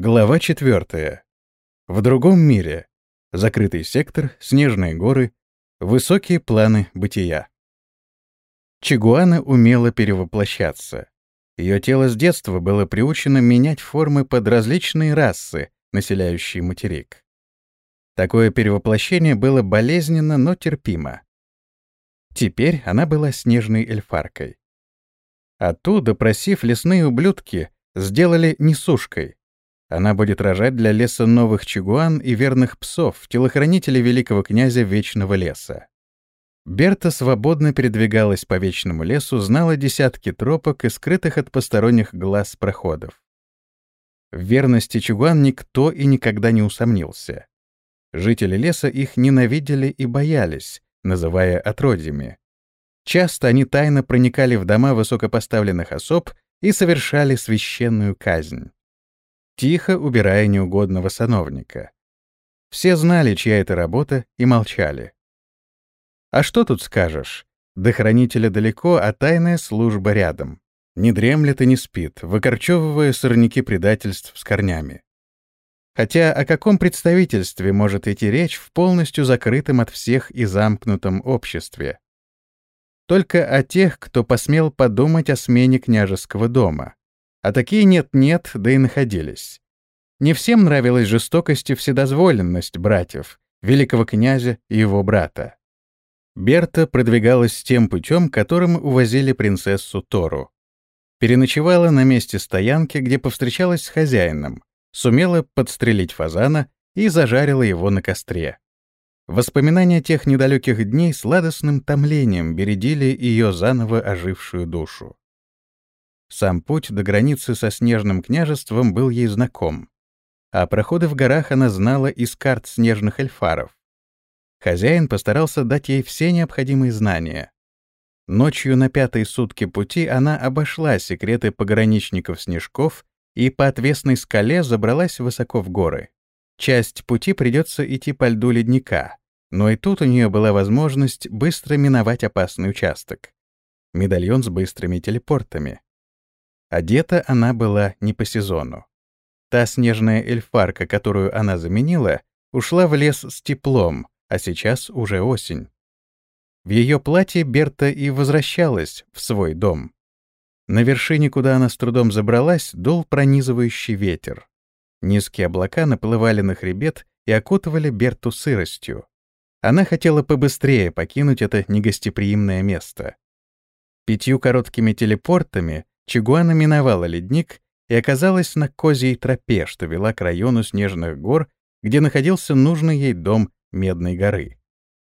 Глава 4. В другом мире. Закрытый сектор, снежные горы, высокие планы бытия. Чигуана умела перевоплощаться. Ее тело с детства было приучено менять формы под различные расы, населяющие материк. Такое перевоплощение было болезненно, но терпимо. Теперь она была снежной эльфаркой. Оттуда, просив лесные ублюдки, сделали несушкой. Она будет рожать для леса новых чигуан и верных псов, телохранителей великого князя Вечного леса. Берта свободно передвигалась по Вечному лесу, знала десятки тропок и скрытых от посторонних глаз проходов. В верности чигуан никто и никогда не усомнился. Жители леса их ненавидели и боялись, называя отродьями. Часто они тайно проникали в дома высокопоставленных особ и совершали священную казнь тихо убирая неугодного сановника. Все знали, чья это работа, и молчали. А что тут скажешь? До хранителя далеко, а тайная служба рядом. Не дремлет и не спит, выкорчевывая сорняки предательств с корнями. Хотя о каком представительстве может идти речь в полностью закрытом от всех и замкнутом обществе? Только о тех, кто посмел подумать о смене княжеского дома. А такие нет-нет, да и находились. Не всем нравилась жестокость и вседозволенность братьев, великого князя и его брата. Берта продвигалась тем путем, которым увозили принцессу Тору. Переночевала на месте стоянки, где повстречалась с хозяином, сумела подстрелить фазана и зажарила его на костре. Воспоминания тех недалеких дней сладостным томлением бередили ее заново ожившую душу. Сам путь до границы со Снежным княжеством был ей знаком, а проходы в горах она знала из карт снежных эльфаров. Хозяин постарался дать ей все необходимые знания. Ночью на пятой сутки пути она обошла секреты пограничников-снежков и по отвесной скале забралась высоко в горы. Часть пути придется идти по льду ледника, но и тут у нее была возможность быстро миновать опасный участок. Медальон с быстрыми телепортами. Одета она была не по сезону. Та снежная эльфарка, которую она заменила, ушла в лес с теплом, а сейчас уже осень. В ее платье Берта и возвращалась в свой дом. На вершине, куда она с трудом забралась, дул пронизывающий ветер. Низкие облака наплывали на хребет и окутывали Берту сыростью. Она хотела побыстрее покинуть это негостеприимное место. Пятью короткими телепортами Чигуана миновала ледник и оказалась на козьей тропе, что вела к району снежных гор, где находился нужный ей дом Медной горы.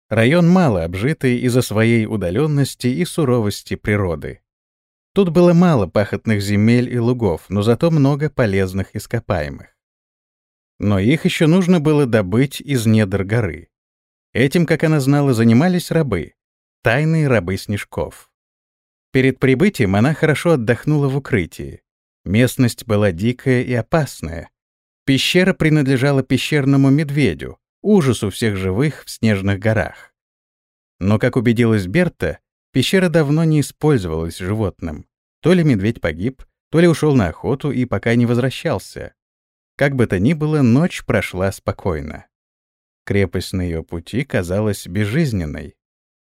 Район мало обжитый из-за своей удаленности и суровости природы. Тут было мало пахотных земель и лугов, но зато много полезных ископаемых. Но их еще нужно было добыть из недр горы. Этим, как она знала, занимались рабы, тайные рабы снежков. Перед прибытием она хорошо отдохнула в укрытии. Местность была дикая и опасная. Пещера принадлежала пещерному медведю, ужасу всех живых в снежных горах. Но, как убедилась Берта, пещера давно не использовалась животным. То ли медведь погиб, то ли ушел на охоту и пока не возвращался. Как бы то ни было, ночь прошла спокойно. Крепость на ее пути казалась безжизненной.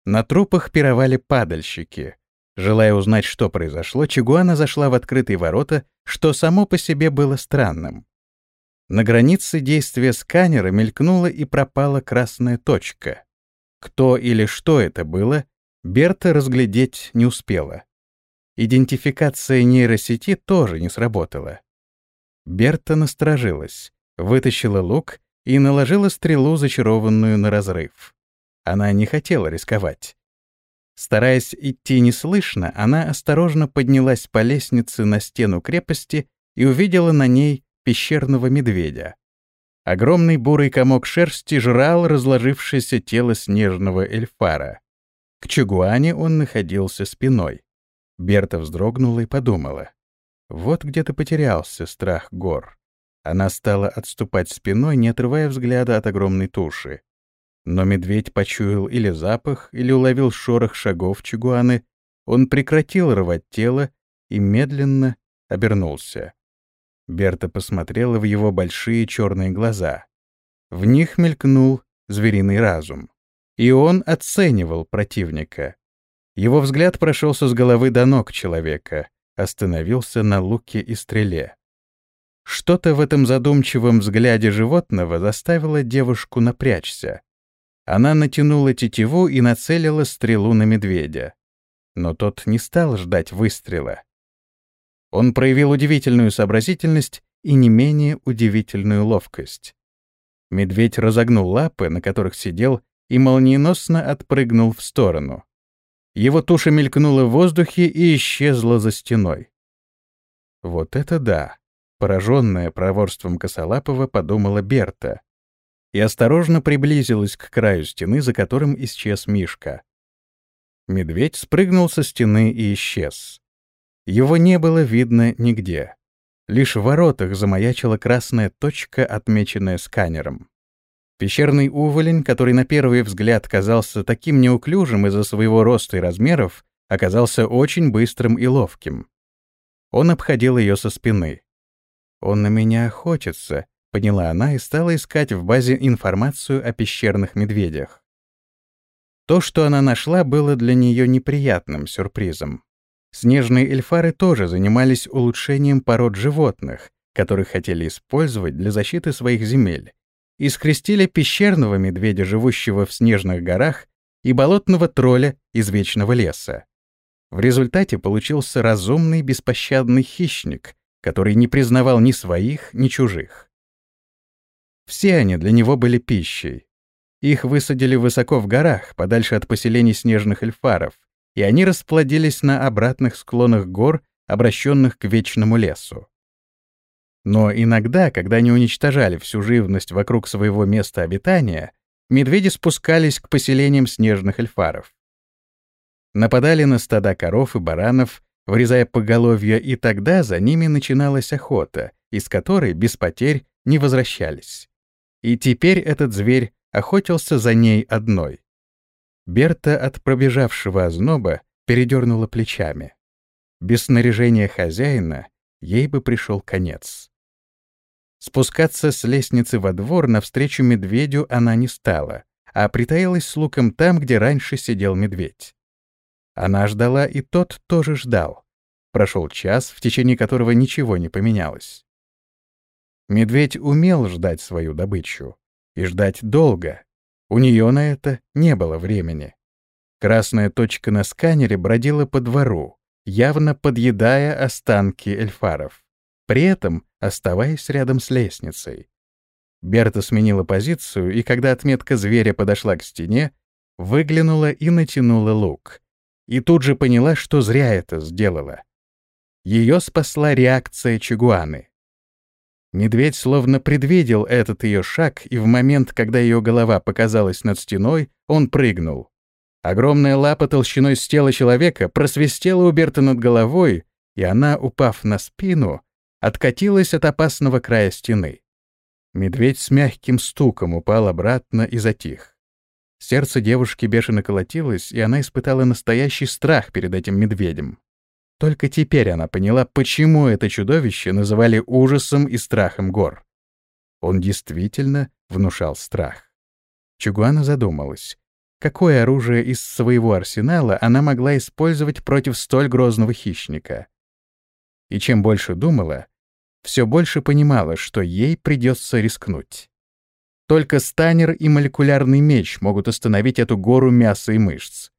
На трупах пировали падальщики, Желая узнать, что произошло, Чигуана зашла в открытые ворота, что само по себе было странным. На границе действия сканера мелькнула и пропала красная точка. Кто или что это было, Берта разглядеть не успела. Идентификация нейросети тоже не сработала. Берта насторожилась, вытащила лук и наложила стрелу, зачарованную на разрыв. Она не хотела рисковать. Стараясь идти неслышно, она осторожно поднялась по лестнице на стену крепости и увидела на ней пещерного медведя. Огромный бурый комок шерсти жрал разложившееся тело снежного эльфара. К Чугуане он находился спиной. Берта вздрогнула и подумала. Вот где-то потерялся страх гор. Она стала отступать спиной, не отрывая взгляда от огромной туши. Но медведь почуял или запах, или уловил шорох шагов Чигуаны. Он прекратил рвать тело и медленно обернулся. Берта посмотрела в его большие черные глаза. В них мелькнул звериный разум. И он оценивал противника. Его взгляд прошелся с головы до ног человека, остановился на луке и стреле. Что-то в этом задумчивом взгляде животного заставило девушку напрячься. Она натянула тетиву и нацелила стрелу на медведя. Но тот не стал ждать выстрела. Он проявил удивительную сообразительность и не менее удивительную ловкость. Медведь разогнул лапы, на которых сидел, и молниеносно отпрыгнул в сторону. Его туша мелькнула в воздухе и исчезла за стеной. Вот это да! Пораженная проворством Косолапова подумала Берта и осторожно приблизилась к краю стены, за которым исчез Мишка. Медведь спрыгнул со стены и исчез. Его не было видно нигде. Лишь в воротах замаячила красная точка, отмеченная сканером. Пещерный уволень, который на первый взгляд казался таким неуклюжим из-за своего роста и размеров, оказался очень быстрым и ловким. Он обходил ее со спины. «Он на меня охотится», — поняла она и стала искать в базе информацию о пещерных медведях. То, что она нашла, было для нее неприятным сюрпризом. Снежные эльфары тоже занимались улучшением пород животных, которых хотели использовать для защиты своих земель, и скрестили пещерного медведя, живущего в снежных горах, и болотного тролля из вечного леса. В результате получился разумный беспощадный хищник, который не признавал ни своих, ни чужих. Все они для него были пищей. Их высадили высоко в горах, подальше от поселений снежных эльфаров, и они расплодились на обратных склонах гор, обращенных к вечному лесу. Но иногда, когда они уничтожали всю живность вокруг своего места обитания, медведи спускались к поселениям снежных эльфаров. Нападали на стада коров и баранов, врезая поголовья, и тогда за ними начиналась охота, из которой без потерь не возвращались. И теперь этот зверь охотился за ней одной. Берта от пробежавшего озноба передернула плечами. Без снаряжения хозяина ей бы пришел конец. Спускаться с лестницы во двор навстречу медведю она не стала, а притаилась с луком там, где раньше сидел медведь. Она ждала, и тот тоже ждал. Прошел час, в течение которого ничего не поменялось. Медведь умел ждать свою добычу. И ждать долго. У нее на это не было времени. Красная точка на сканере бродила по двору, явно подъедая останки эльфаров при этом оставаясь рядом с лестницей. Берта сменила позицию, и когда отметка зверя подошла к стене, выглянула и натянула лук. И тут же поняла, что зря это сделала. Ее спасла реакция Чигуаны. Медведь словно предвидел этот ее шаг, и в момент, когда ее голова показалась над стеной, он прыгнул. Огромная лапа толщиной с тела человека просвистела у Берта над головой, и она, упав на спину, откатилась от опасного края стены. Медведь с мягким стуком упал обратно и затих. Сердце девушки бешено колотилось, и она испытала настоящий страх перед этим медведем. Только теперь она поняла, почему это чудовище называли ужасом и страхом гор. Он действительно внушал страх. Чугуана задумалась. Какое оружие из своего арсенала она могла использовать против столь грозного хищника? И чем больше думала, все больше понимала, что ей придется рискнуть. Только станер и молекулярный меч могут остановить эту гору мяса и мышц.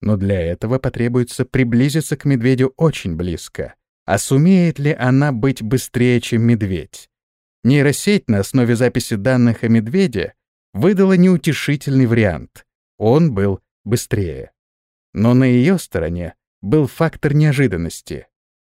Но для этого потребуется приблизиться к медведю очень близко. А сумеет ли она быть быстрее, чем медведь? Нейросеть на основе записи данных о медведе выдала неутешительный вариант. Он был быстрее. Но на ее стороне был фактор неожиданности.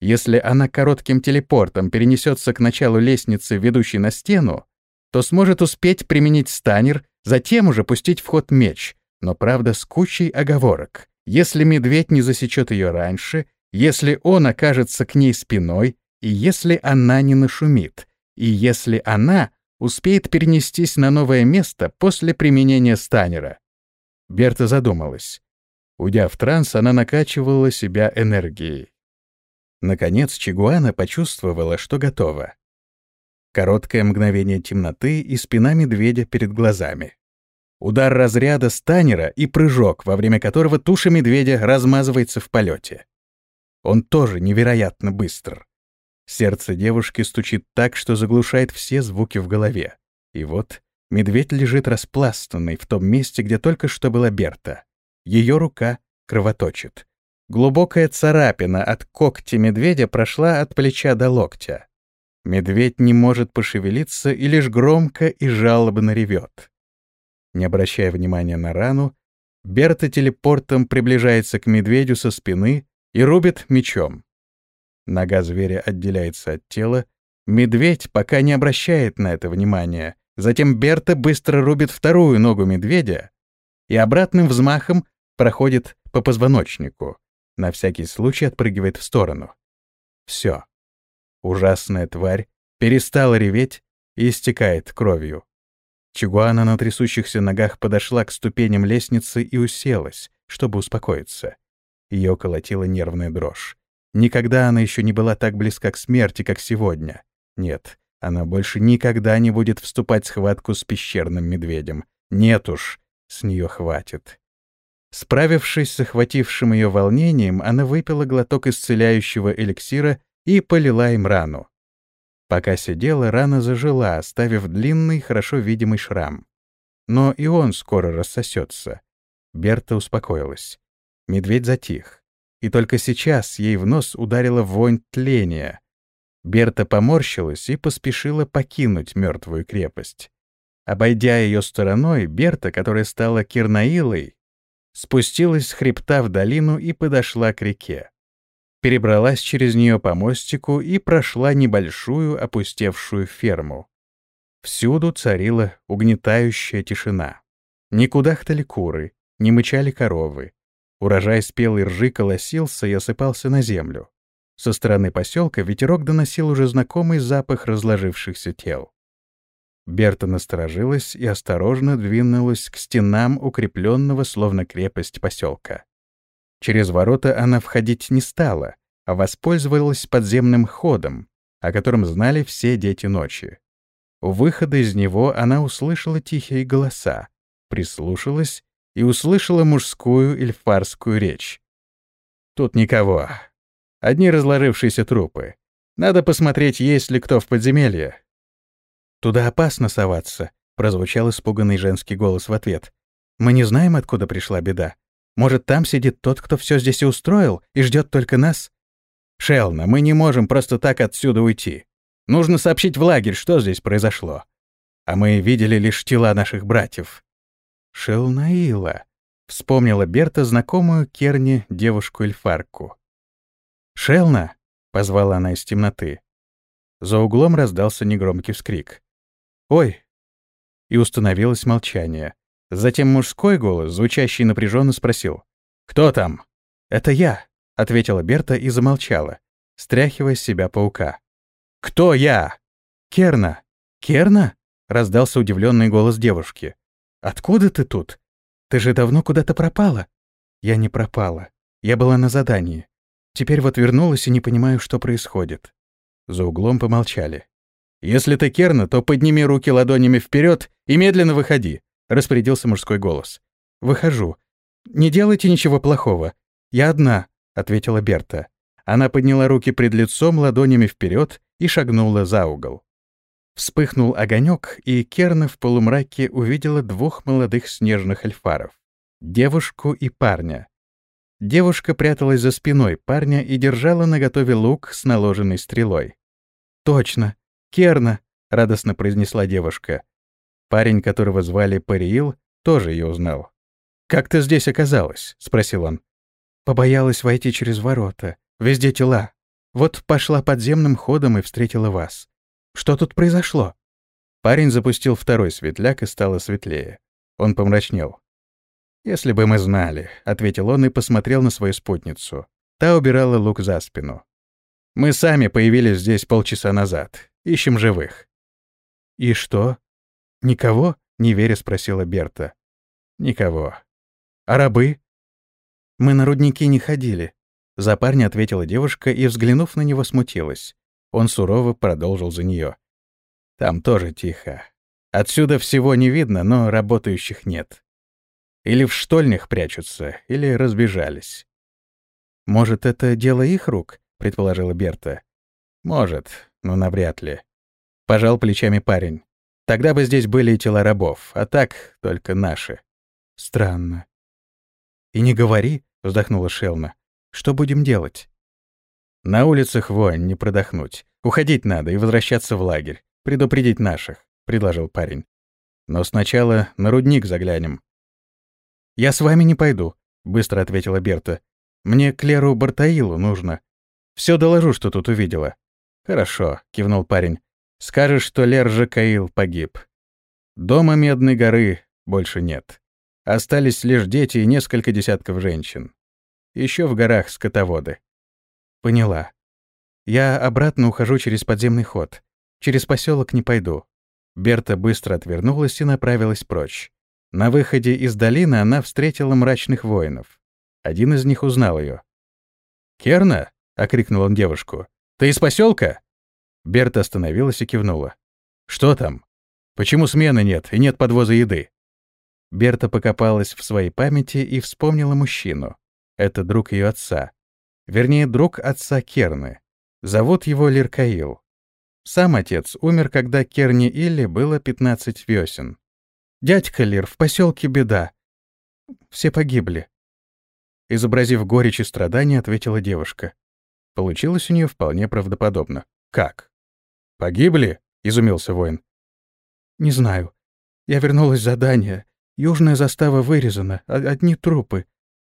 Если она коротким телепортом перенесется к началу лестницы, ведущей на стену, то сможет успеть применить станер, затем уже пустить в ход меч, но правда с кучей оговорок. Если медведь не засечет ее раньше, если он окажется к ней спиной, и если она не нашумит, и если она успеет перенестись на новое место после применения станера. Берта задумалась. Уйдя в транс, она накачивала себя энергией. Наконец Чигуана почувствовала, что готова. Короткое мгновение темноты и спина медведя перед глазами. Удар разряда станера и прыжок, во время которого туша медведя размазывается в полете. Он тоже невероятно быстр. Сердце девушки стучит так, что заглушает все звуки в голове. И вот медведь лежит распластанный в том месте, где только что была Берта. Ее рука кровоточит. Глубокая царапина от когтя медведя прошла от плеча до локтя. Медведь не может пошевелиться и лишь громко и жалобно ревет. Не обращая внимания на рану, Берта телепортом приближается к медведю со спины и рубит мечом. Нога зверя отделяется от тела, медведь пока не обращает на это внимания. Затем Берта быстро рубит вторую ногу медведя и обратным взмахом проходит по позвоночнику, на всякий случай отпрыгивает в сторону. Все. Ужасная тварь перестала реветь и истекает кровью. Чигуана на трясущихся ногах подошла к ступеням лестницы и уселась, чтобы успокоиться. Ее колотила нервная дрожь. Никогда она еще не была так близка к смерти, как сегодня. Нет, она больше никогда не будет вступать в схватку с пещерным медведем. Нет уж, с нее хватит. Справившись с охватившим ее волнением, она выпила глоток исцеляющего эликсира и полила им рану. Пока сидела, рана зажила, оставив длинный, хорошо видимый шрам. Но и он скоро рассосется. Берта успокоилась. Медведь затих. И только сейчас ей в нос ударила вонь тления. Берта поморщилась и поспешила покинуть мертвую крепость. Обойдя ее стороной, Берта, которая стала Кирнаилой, спустилась с хребта в долину и подошла к реке перебралась через нее по мостику и прошла небольшую опустевшую ферму. Всюду царила угнетающая тишина. Не кудахтали куры, не мычали коровы. Урожай спелой ржи колосился и осыпался на землю. Со стороны поселка ветерок доносил уже знакомый запах разложившихся тел. Берта насторожилась и осторожно двинулась к стенам укрепленного, словно крепость, поселка. Через ворота она входить не стала, а воспользовалась подземным ходом, о котором знали все дети ночи. У выхода из него она услышала тихие голоса, прислушалась и услышала мужскую эльфарскую речь. «Тут никого. Одни разложившиеся трупы. Надо посмотреть, есть ли кто в подземелье». «Туда опасно соваться», — прозвучал испуганный женский голос в ответ. «Мы не знаем, откуда пришла беда. Может, там сидит тот, кто все здесь и устроил, и ждет только нас? Шелна, мы не можем просто так отсюда уйти. Нужно сообщить в лагерь, что здесь произошло. А мы видели лишь тела наших братьев. Шелнаила. Вспомнила Берта знакомую Керни девушку-эльфарку. «Шелна!» — позвала она из темноты. За углом раздался негромкий вскрик. «Ой!» И установилось молчание. Затем мужской голос, звучащий напряженно, спросил. «Кто там?» «Это я», — ответила Берта и замолчала, стряхивая с себя паука. «Кто я?» «Керна». «Керна?» — раздался удивленный голос девушки. «Откуда ты тут? Ты же давно куда-то пропала». «Я не пропала. Я была на задании. Теперь вот вернулась и не понимаю, что происходит». За углом помолчали. «Если ты Керна, то подними руки ладонями вперед и медленно выходи. — распорядился мужской голос. «Выхожу. Не делайте ничего плохого. Я одна», — ответила Берта. Она подняла руки пред лицом ладонями вперед и шагнула за угол. Вспыхнул огонек, и Керна в полумраке увидела двух молодых снежных эльфаров — девушку и парня. Девушка пряталась за спиной парня и держала наготове лук с наложенной стрелой. «Точно! Керна!» — радостно произнесла девушка. Парень, которого звали Париил, тоже ее узнал. «Как ты здесь оказалась?» — спросил он. «Побоялась войти через ворота. Везде тела. Вот пошла подземным ходом и встретила вас. Что тут произошло?» Парень запустил второй светляк и стало светлее. Он помрачнел. «Если бы мы знали», — ответил он и посмотрел на свою спутницу. Та убирала лук за спину. «Мы сами появились здесь полчаса назад. Ищем живых». «И что?» «Никого?» — неверя спросила Берта. «Никого. А рабы?» «Мы на рудники не ходили», — за парня ответила девушка и, взглянув на него, смутилась. Он сурово продолжил за нее. Там тоже тихо. Отсюда всего не видно, но работающих нет. Или в штольнях прячутся, или разбежались. «Может, это дело их рук?» — предположила Берта. «Может, но навряд ли». Пожал плечами парень. «Тогда бы здесь были и тела рабов, а так только наши». «Странно». «И не говори», — вздохнула Шелна. «Что будем делать?» «На улицах вонь, не продохнуть. Уходить надо и возвращаться в лагерь. Предупредить наших», — предложил парень. «Но сначала на рудник заглянем». «Я с вами не пойду», — быстро ответила Берта. «Мне к Бартаилу нужно. Все доложу, что тут увидела». «Хорошо», — кивнул парень. «Скажешь, что Лер Жакаил погиб. Дома Медной горы больше нет. Остались лишь дети и несколько десятков женщин. Еще в горах скотоводы». «Поняла. Я обратно ухожу через подземный ход. Через поселок не пойду. Берта быстро отвернулась и направилась прочь. На выходе из долины она встретила мрачных воинов. Один из них узнал ее. «Керна?» — окрикнул он девушку. «Ты из поселка? Берта остановилась и кивнула. «Что там? Почему смены нет и нет подвоза еды?» Берта покопалась в своей памяти и вспомнила мужчину. Это друг ее отца. Вернее, друг отца Керны. Зовут его Лиркаил. Сам отец умер, когда Керни Илли было 15 весен. «Дядька Лир, в поселке беда. Все погибли». Изобразив горечь и страдания, ответила девушка. Получилось у нее вполне правдоподобно. «Как? Погибли?» — изумился воин. «Не знаю. Я вернулась с задания. Южная застава вырезана, одни трупы.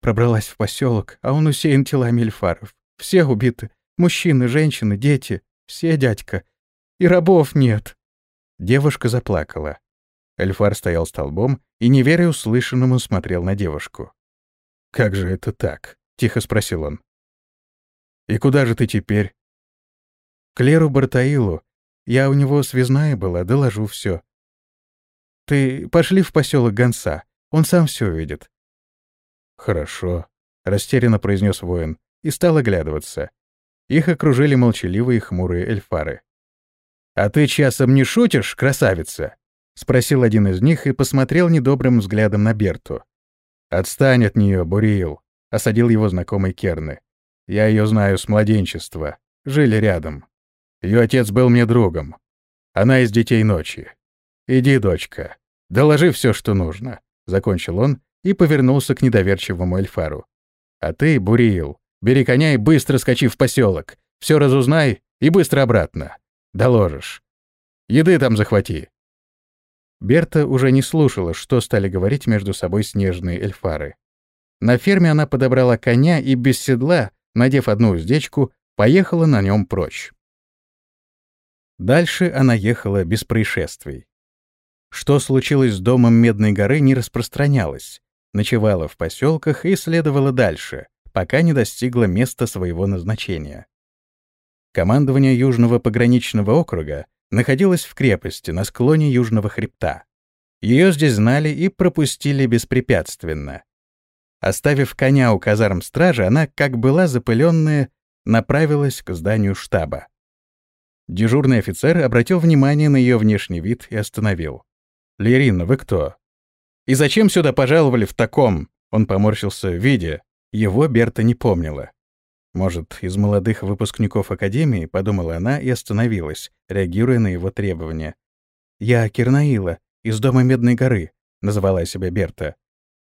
Пробралась в поселок, а он усеян телами эльфаров. Все убиты. Мужчины, женщины, дети. Все, дядька. И рабов нет. Девушка заплакала. Эльфар стоял столбом и, не веря услышанному, смотрел на девушку. «Как же это так?» — тихо спросил он. «И куда же ты теперь?» «К Леру Бартаилу. Я у него связная была, доложу все. Ты пошли в поселок Гонса, он сам все видит». «Хорошо», — растерянно произнес воин и стал оглядываться. Их окружили молчаливые хмурые эльфары. «А ты часом не шутишь, красавица?» — спросил один из них и посмотрел недобрым взглядом на Берту. «Отстань от нее, Буриил», — осадил его знакомый Керны. «Я ее знаю с младенчества. Жили рядом. Ее отец был мне другом. Она из детей ночи. Иди, дочка, доложи все, что нужно», — закончил он и повернулся к недоверчивому Эльфару. «А ты, Буриил, бери коня и быстро скачи в поселок. Все разузнай и быстро обратно. Доложишь. Еды там захвати». Берта уже не слушала, что стали говорить между собой снежные эльфары. На ферме она подобрала коня и без седла, надев одну уздечку, поехала на нем прочь. Дальше она ехала без происшествий. Что случилось с домом Медной горы, не распространялось. Ночевала в поселках и следовала дальше, пока не достигла места своего назначения. Командование Южного пограничного округа находилось в крепости на склоне Южного хребта. Ее здесь знали и пропустили беспрепятственно. Оставив коня у казарм стражи, она, как была запыленная, направилась к зданию штаба. Дежурный офицер обратил внимание на ее внешний вид и остановил. «Лерина, вы кто?» «И зачем сюда пожаловали в таком?» Он поморщился, видя. Его Берта не помнила. Может, из молодых выпускников Академии, подумала она и остановилась, реагируя на его требования. «Я Кирнаила, из дома Медной горы», — называла себя Берта.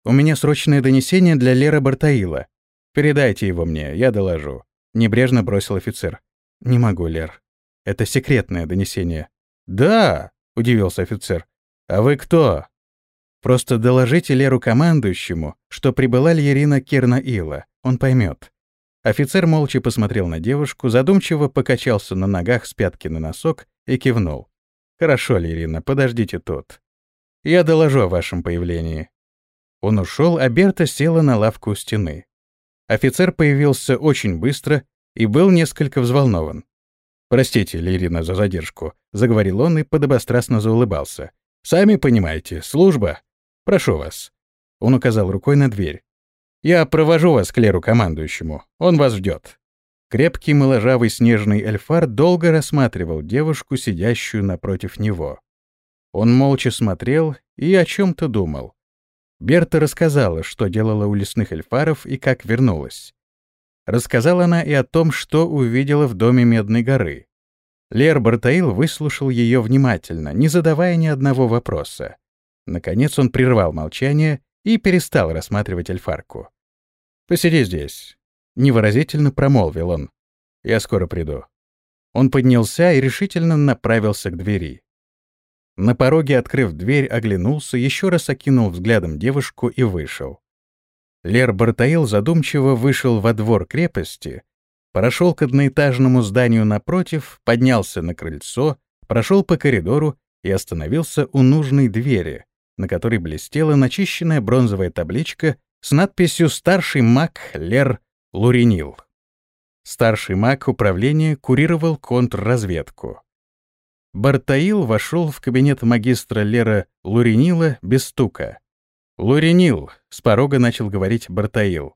«У меня срочное донесение для Лера Бартаила. Передайте его мне, я доложу», — небрежно бросил офицер. «Не могу, Лер. Это секретное донесение». «Да», — удивился офицер. «А вы кто?» «Просто доложите Леру командующему, что прибыла Льерина Кирнаила. Он поймет. Офицер молча посмотрел на девушку, задумчиво покачался на ногах с пятки на носок и кивнул. «Хорошо, Лирина, подождите тут. Я доложу о вашем появлении». Он ушел, а Берта села на лавку у стены. Офицер появился очень быстро и был несколько взволнован. «Простите, Лирина, за задержку», — заговорил он и подобострастно заулыбался. «Сами понимаете, служба. Прошу вас». Он указал рукой на дверь. Я провожу вас к Леру командующему. Он вас ждет. Крепкий моложавый снежный эльфар долго рассматривал девушку, сидящую напротив него. Он молча смотрел и о чем-то думал. Берта рассказала, что делала у лесных эльфаров и как вернулась. Рассказала она и о том, что увидела в доме Медной горы. Лер Бартаил выслушал ее внимательно, не задавая ни одного вопроса. Наконец он прервал молчание и перестал рассматривать эльфарку. «Посиди здесь», — невыразительно промолвил он. «Я скоро приду». Он поднялся и решительно направился к двери. На пороге, открыв дверь, оглянулся, еще раз окинул взглядом девушку и вышел. Лер Бартаил задумчиво вышел во двор крепости, прошел к одноэтажному зданию напротив, поднялся на крыльцо, прошел по коридору и остановился у нужной двери, на которой блестела начищенная бронзовая табличка с надписью «Старший маг Лер Луринил». Старший маг управления курировал контрразведку. Бартаил вошел в кабинет магистра Лера Луринила без стука. «Луринил», — с порога начал говорить Бартаил.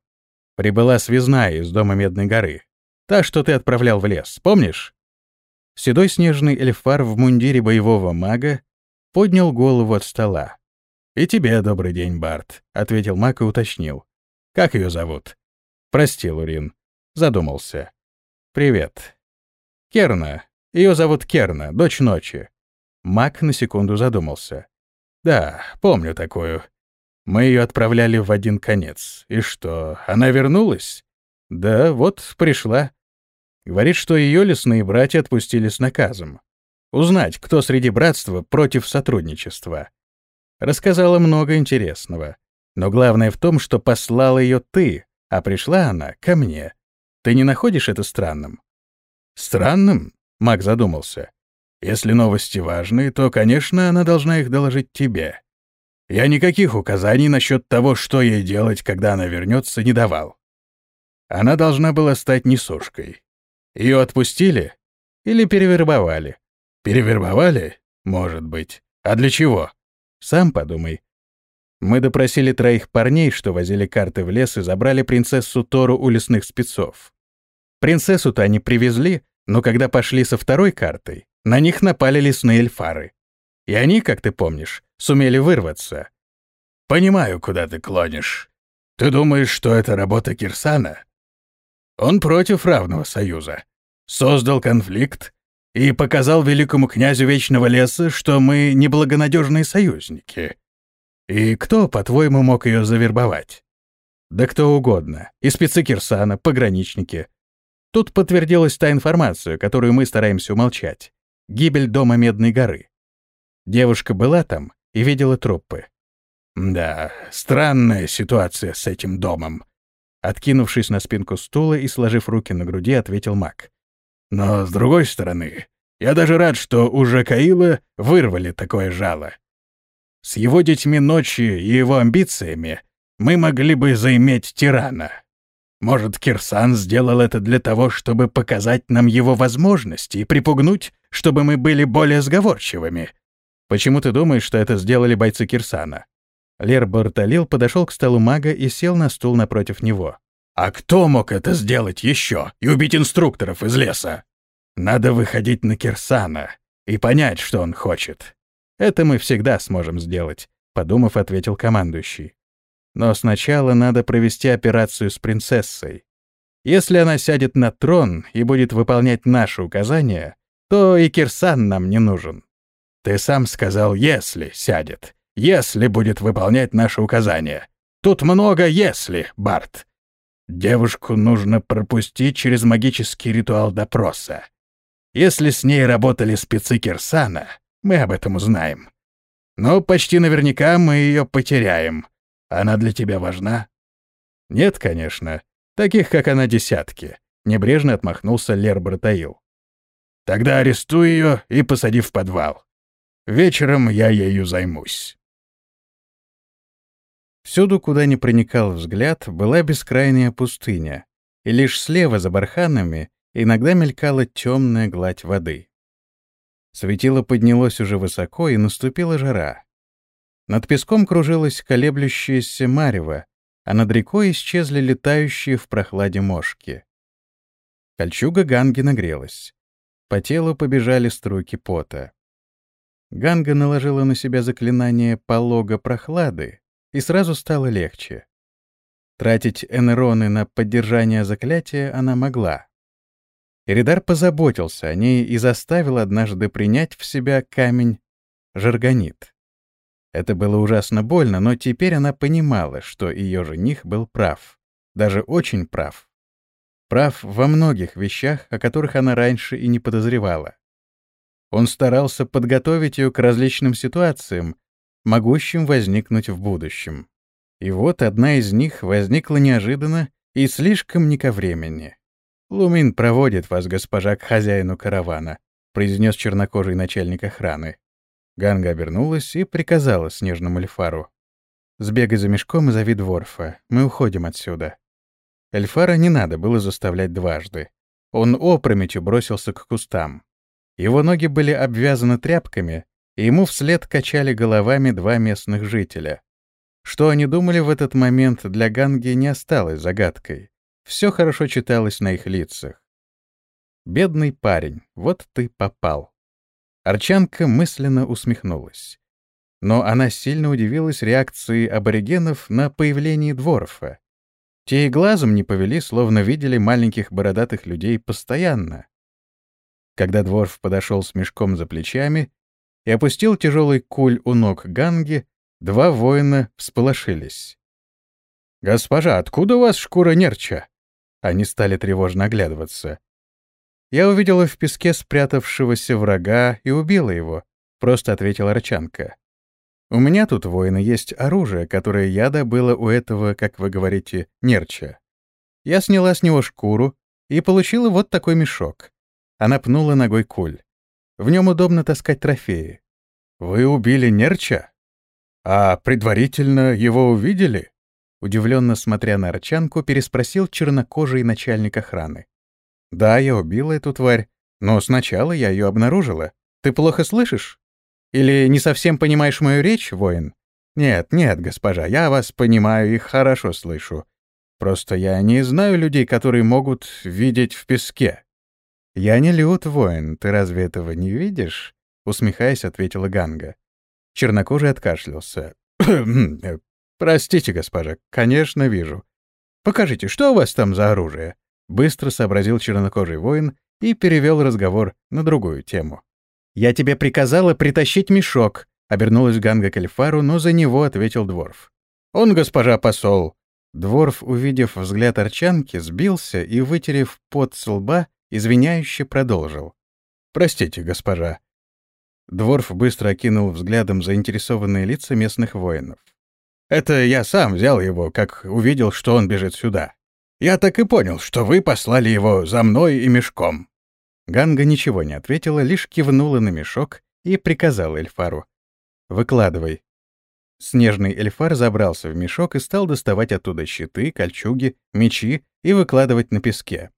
«Прибыла связная из дома Медной горы. Та, что ты отправлял в лес, помнишь?» Седой снежный эльфар в мундире боевого мага поднял голову от стола. «И тебе добрый день, Барт», — ответил маг и уточнил. «Как ее зовут?» «Прости, Лурин». Задумался. «Привет». «Керна. Ее зовут Керна, дочь ночи». Маг на секунду задумался. «Да, помню такую. Мы ее отправляли в один конец. И что, она вернулась?» «Да, вот, пришла. Говорит, что ее лесные братья отпустили с наказом. Узнать, кто среди братства против сотрудничества. Рассказала много интересного. Но главное в том, что послала ее ты, а пришла она ко мне. Ты не находишь это странным? Странным? Мак задумался. Если новости важные, то, конечно, она должна их доложить тебе. Я никаких указаний насчет того, что ей делать, когда она вернется, не давал. Она должна была стать несушкой. Ее отпустили или перевербовали? Перевербовали? Может быть. А для чего? Сам подумай. Мы допросили троих парней, что возили карты в лес и забрали принцессу Тору у лесных спецов. Принцессу-то они привезли, но когда пошли со второй картой, на них напали лесные эльфары. И они, как ты помнишь, сумели вырваться. Понимаю, куда ты клонишь. Ты думаешь, что это работа Кирсана? Он против равного союза. Создал конфликт, и показал великому князю Вечного Леса, что мы неблагонадежные союзники. И кто, по-твоему, мог ее завербовать? Да кто угодно. И спецы Кирсана, пограничники. Тут подтвердилась та информация, которую мы стараемся умолчать. Гибель дома Медной горы. Девушка была там и видела трупы. Да, странная ситуация с этим домом. Откинувшись на спинку стула и сложив руки на груди, ответил Мак. Но, с другой стороны, я даже рад, что у Жакаила вырвали такое жало. С его детьми ночи и его амбициями мы могли бы заиметь тирана. Может, Кирсан сделал это для того, чтобы показать нам его возможности и припугнуть, чтобы мы были более сговорчивыми. Почему ты думаешь, что это сделали бойцы Кирсана? Лер Барталил подошел к столу мага и сел на стул напротив него. А кто мог это сделать еще и убить инструкторов из леса? Надо выходить на Кирсана и понять, что он хочет. Это мы всегда сможем сделать, подумав, ответил командующий. Но сначала надо провести операцию с принцессой. Если она сядет на трон и будет выполнять наши указания, то и Кирсан нам не нужен. Ты сам сказал «если сядет», «если будет выполнять наши указания». Тут много «если», Барт. Девушку нужно пропустить через магический ритуал допроса. Если с ней работали спецы Кирсана, мы об этом узнаем. Но почти наверняка мы ее потеряем. Она для тебя важна? Нет, конечно. Таких, как она, десятки. Небрежно отмахнулся Лер Братаил. Тогда арестуй ее и посади в подвал. Вечером я ею займусь. Всюду, куда ни проникал взгляд, была бескрайняя пустыня, и лишь слева за барханами иногда мелькала темная гладь воды. Светило поднялось уже высоко, и наступила жара. Над песком кружилась колеблющаяся марево, а над рекой исчезли летающие в прохладе мошки. Кольчуга Ганги нагрелась. По телу побежали струйки пота. Ганга наложила на себя заклинание полога прохлады, и сразу стало легче. Тратить энероны на поддержание заклятия она могла. Эридар позаботился о ней и заставил однажды принять в себя камень жаргонит. Это было ужасно больно, но теперь она понимала, что ее жених был прав. Даже очень прав. Прав во многих вещах, о которых она раньше и не подозревала. Он старался подготовить ее к различным ситуациям, могущим возникнуть в будущем. И вот одна из них возникла неожиданно и слишком не ко времени. «Лумин проводит вас, госпожа, к хозяину каравана», — произнес чернокожий начальник охраны. Ганга обернулась и приказала снежному Эльфару. «Сбегай за мешком и зови Дворфа. Мы уходим отсюда». Эльфара не надо было заставлять дважды. Он опрометью бросился к кустам. Его ноги были обвязаны тряпками, и ему вслед качали головами два местных жителя. Что они думали в этот момент, для Ганги не осталось загадкой. Все хорошо читалось на их лицах. «Бедный парень, вот ты попал». Арчанка мысленно усмехнулась. Но она сильно удивилась реакции аборигенов на появление Дворфа. Те и глазом не повели, словно видели маленьких бородатых людей постоянно. Когда Дворф подошел с мешком за плечами и опустил тяжелый куль у ног Ганги, два воина всполошились. «Госпожа, откуда у вас шкура нерча?» Они стали тревожно оглядываться. «Я увидела в песке спрятавшегося врага и убила его», — просто ответила Рачанка. «У меня тут, воины, есть оружие, которое я добыла у этого, как вы говорите, нерча. Я сняла с него шкуру и получила вот такой мешок. Она пнула ногой куль. В нем удобно таскать трофеи. «Вы убили Нерча? А предварительно его увидели?» Удивленно смотря на Арчанку, переспросил чернокожий начальник охраны. «Да, я убила эту тварь, но сначала я ее обнаружила. Ты плохо слышишь? Или не совсем понимаешь мою речь, воин?» «Нет, нет, госпожа, я вас понимаю и хорошо слышу. Просто я не знаю людей, которые могут видеть в песке. «Я не Лют, воин, ты разве этого не видишь?» — усмехаясь, ответила Ганга. Чернокожий откашлялся. «Простите, госпожа, конечно, вижу. Покажите, что у вас там за оружие?» Быстро сообразил чернокожий воин и перевел разговор на другую тему. «Я тебе приказала притащить мешок», — обернулась Ганга к Эльфару, но за него ответил Дворф. «Он, госпожа посол». Дворф, увидев взгляд Арчанки, сбился и, вытерев пот с лба, извиняюще продолжил. «Простите, госпожа». Дворф быстро окинул взглядом заинтересованные лица местных воинов. «Это я сам взял его, как увидел, что он бежит сюда. Я так и понял, что вы послали его за мной и мешком». Ганга ничего не ответила, лишь кивнула на мешок и приказала Эльфару. «Выкладывай». Снежный эльфар забрался в мешок и стал доставать оттуда щиты, кольчуги, мечи и выкладывать на песке.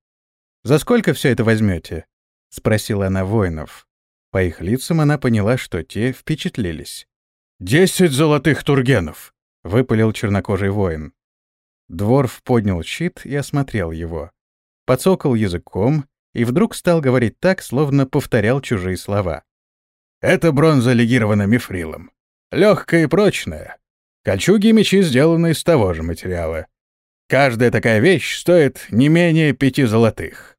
«За сколько все это возьмете?» — спросила она воинов. По их лицам она поняла, что те впечатлились. «Десять золотых тургенов!» — выпалил чернокожий воин. Дворф поднял щит и осмотрел его. Подсокал языком и вдруг стал говорить так, словно повторял чужие слова. «Это бронза легирована мифрилом. Легкая и прочная. Кольчуги и мечи сделаны из того же материала. Каждая такая вещь стоит не менее пяти золотых.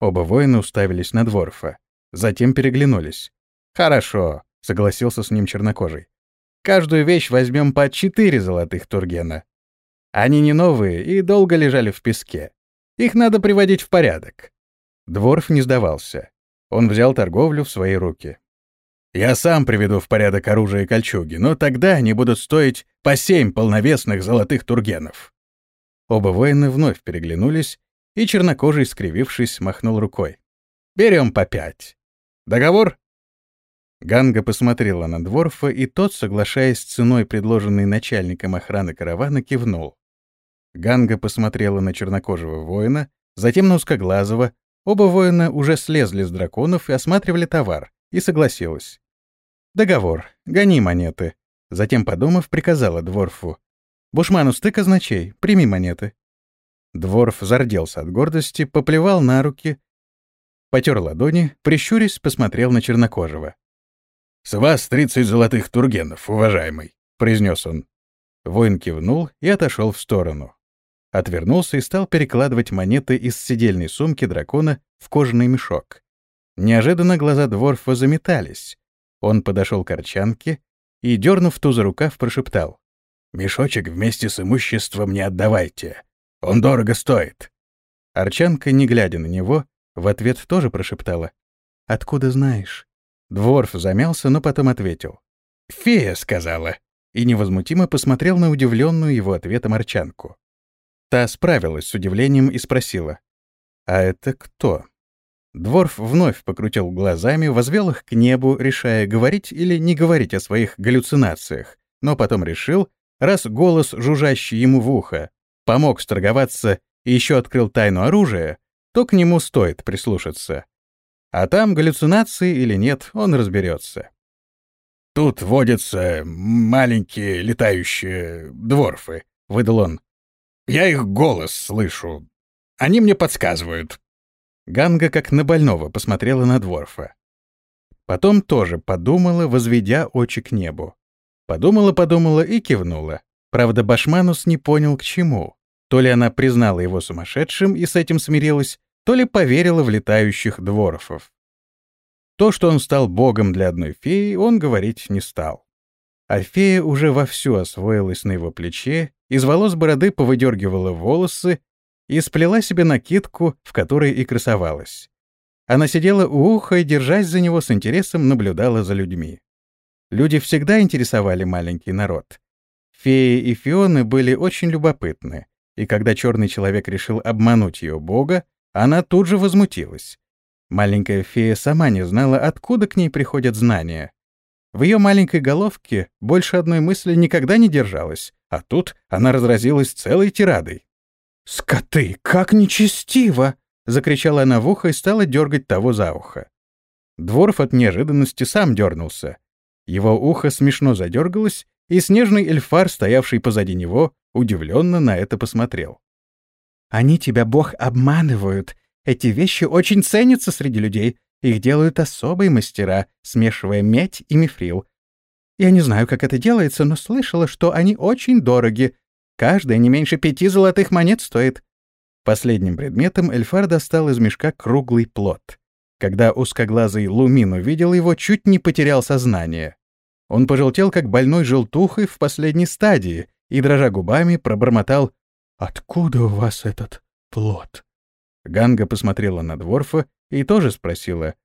Оба воина уставились на Дворфа. Затем переглянулись. «Хорошо», — согласился с ним чернокожий. «Каждую вещь возьмем по четыре золотых тургена. Они не новые и долго лежали в песке. Их надо приводить в порядок». Дворф не сдавался. Он взял торговлю в свои руки. «Я сам приведу в порядок оружие и кольчуги, но тогда они будут стоить по семь полновесных золотых тургенов». Оба воина вновь переглянулись и чернокожий, скривившись, махнул рукой. «Берем по пять. Договор?» Ганга посмотрела на Дворфа, и тот, соглашаясь с ценой, предложенной начальником охраны каравана, кивнул. Ганга посмотрела на чернокожего воина, затем на узкоглазого. Оба воина уже слезли с драконов и осматривали товар, и согласилась. «Договор. Гони монеты». Затем, подумав, приказала Дворфу. «Бушману стык означей. Прими монеты». Дворф зарделся от гордости, поплевал на руки, потер ладони, прищурясь, посмотрел на чернокожего. «С вас тридцать золотых тургенов, уважаемый», — произнес он. Воин кивнул и отошел в сторону. Отвернулся и стал перекладывать монеты из сидельной сумки дракона в кожаный мешок. Неожиданно глаза Дворфа заметались. Он подошел к Арчанке и, дернув ту за рукав, прошептал. «Мешочек вместе с имуществом не отдавайте. Он дорого стоит». Арчанка, не глядя на него, в ответ тоже прошептала. «Откуда знаешь?» Дворф замялся, но потом ответил. «Фея сказала», и невозмутимо посмотрел на удивленную его ответом Арчанку. Та справилась с удивлением и спросила. «А это кто?» Дворф вновь покрутил глазами, возвел их к небу, решая, говорить или не говорить о своих галлюцинациях, но потом решил, раз голос, жужжащий ему в ухо, помог сторговаться и еще открыл тайну оружия, то к нему стоит прислушаться. А там галлюцинации или нет, он разберется. «Тут водятся маленькие летающие дворфы», — выдал он. «Я их голос слышу. Они мне подсказывают». Ганга как на больного посмотрела на дворфа. Потом тоже подумала, возведя очи к небу. Подумала-подумала и кивнула. Правда, Башманус не понял, к чему. То ли она признала его сумасшедшим и с этим смирилась, то ли поверила в летающих дворфов. То, что он стал богом для одной феи, он говорить не стал. А фея уже вовсю освоилась на его плече, из волос бороды повыдергивала волосы и сплела себе накидку, в которой и красовалась. Она сидела у уха и, держась за него с интересом, наблюдала за людьми. Люди всегда интересовали маленький народ. Феи и Фионы были очень любопытны, и когда черный человек решил обмануть ее бога, она тут же возмутилась. Маленькая фея сама не знала, откуда к ней приходят знания. В ее маленькой головке больше одной мысли никогда не держалось, а тут она разразилась целой тирадой. «Скоты, как нечестиво!» — закричала она в ухо и стала дергать того за ухо. Дворф от неожиданности сам дернулся. Его ухо смешно задергалось, и снежный эльфар, стоявший позади него, удивленно на это посмотрел. «Они тебя, бог, обманывают эти вещи очень ценятся среди людей. Их делают особые мастера, смешивая медь и мифрил. Я не знаю, как это делается, но слышала, что они очень дороги. Каждая не меньше пяти золотых монет стоит. Последним предметом Эльфар достал из мешка круглый плод. Когда узкоглазый Лумин увидел его, чуть не потерял сознание. Он пожелтел, как больной желтухой в последней стадии, и, дрожа губами, пробормотал «Откуда у вас этот плод?» Ганга посмотрела на Дворфа и тоже спросила.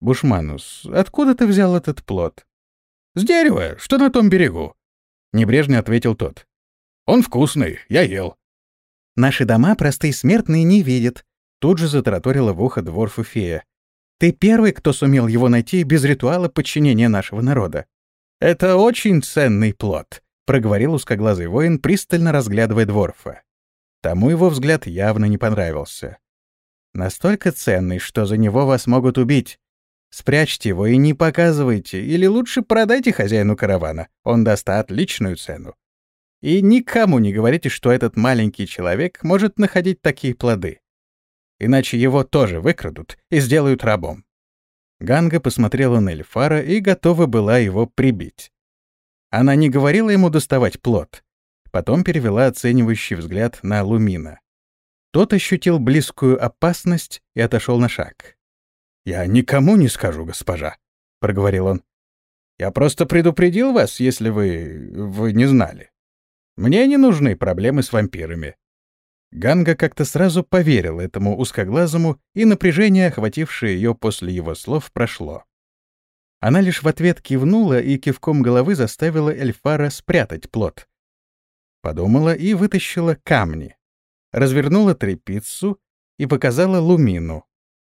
«Бушманус, откуда ты взял этот плод?» «С дерева, что на том берегу», — небрежно ответил тот. «Он вкусный, я ел». «Наши дома простые смертные не видят», — тут же затараторила в ухо Дворфу фея. «Ты первый, кто сумел его найти без ритуала подчинения нашего народа». «Это очень ценный плод», — проговорил узкоглазый воин, пристально разглядывая Дворфа. Тому его взгляд явно не понравился. Настолько ценный, что за него вас могут убить. Спрячьте его и не показывайте, или лучше продайте хозяину каравана, он даст отличную цену. И никому не говорите, что этот маленький человек может находить такие плоды. Иначе его тоже выкрадут и сделают рабом. Ганга посмотрела на Эльфара и готова была его прибить. Она не говорила ему доставать плод. Потом перевела оценивающий взгляд на Лумина. Тот ощутил близкую опасность и отошел на шаг. «Я никому не скажу, госпожа», — проговорил он. «Я просто предупредил вас, если вы... вы не знали. Мне не нужны проблемы с вампирами». Ганга как-то сразу поверил этому узкоглазому, и напряжение, охватившее ее после его слов, прошло. Она лишь в ответ кивнула и кивком головы заставила Эльфара спрятать плод. Подумала и вытащила камни развернула трепицу и показала Лумину.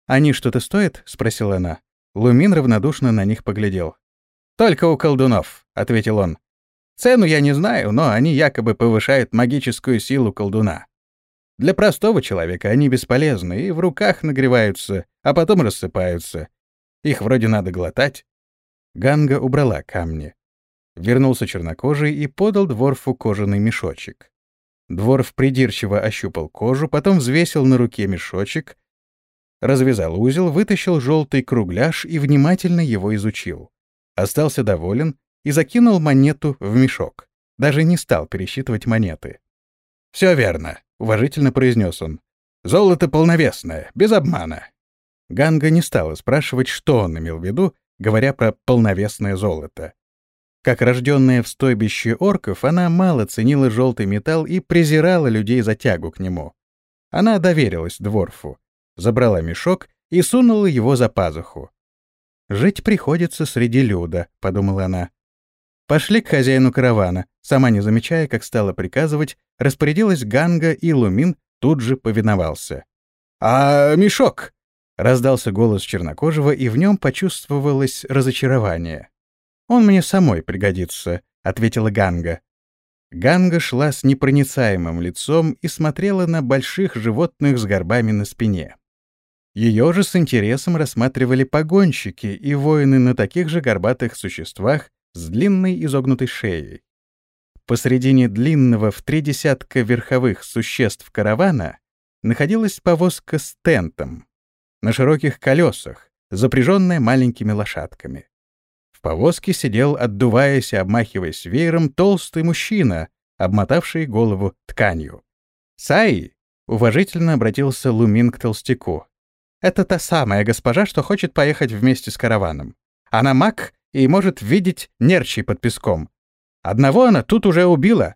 «Они что-то стоят?» — спросила она. Лумин равнодушно на них поглядел. «Только у колдунов», — ответил он. «Цену я не знаю, но они якобы повышают магическую силу колдуна. Для простого человека они бесполезны и в руках нагреваются, а потом рассыпаются. Их вроде надо глотать». Ганга убрала камни. Вернулся чернокожий и подал дворфу кожаный мешочек. Дворф придирчиво ощупал кожу, потом взвесил на руке мешочек, развязал узел, вытащил желтый кругляш и внимательно его изучил. Остался доволен и закинул монету в мешок. Даже не стал пересчитывать монеты. «Все верно», — уважительно произнес он. «Золото полновесное, без обмана». Ганга не стала спрашивать, что он имел в виду, говоря про полновесное золото. Как рожденная в стойбище орков, она мало ценила желтый металл и презирала людей за тягу к нему. Она доверилась Дворфу, забрала мешок и сунула его за пазуху. «Жить приходится среди люда», — подумала она. Пошли к хозяину каравана. Сама не замечая, как стала приказывать, распорядилась Ганга, и Лумин тут же повиновался. «А мешок?» — раздался голос Чернокожего, и в нем почувствовалось разочарование. «Он мне самой пригодится», — ответила Ганга. Ганга шла с непроницаемым лицом и смотрела на больших животных с горбами на спине. Ее же с интересом рассматривали погонщики и воины на таких же горбатых существах с длинной изогнутой шеей. Посредине длинного в три десятка верховых существ каравана находилась повозка с тентом на широких колесах, запряженная маленькими лошадками. В повозке сидел, отдуваясь и обмахиваясь веером, толстый мужчина, обмотавший голову тканью. «Саи!» — уважительно обратился Лумин к толстяку. «Это та самая госпожа, что хочет поехать вместе с караваном. Она маг и может видеть нерчей под песком. Одного она тут уже убила».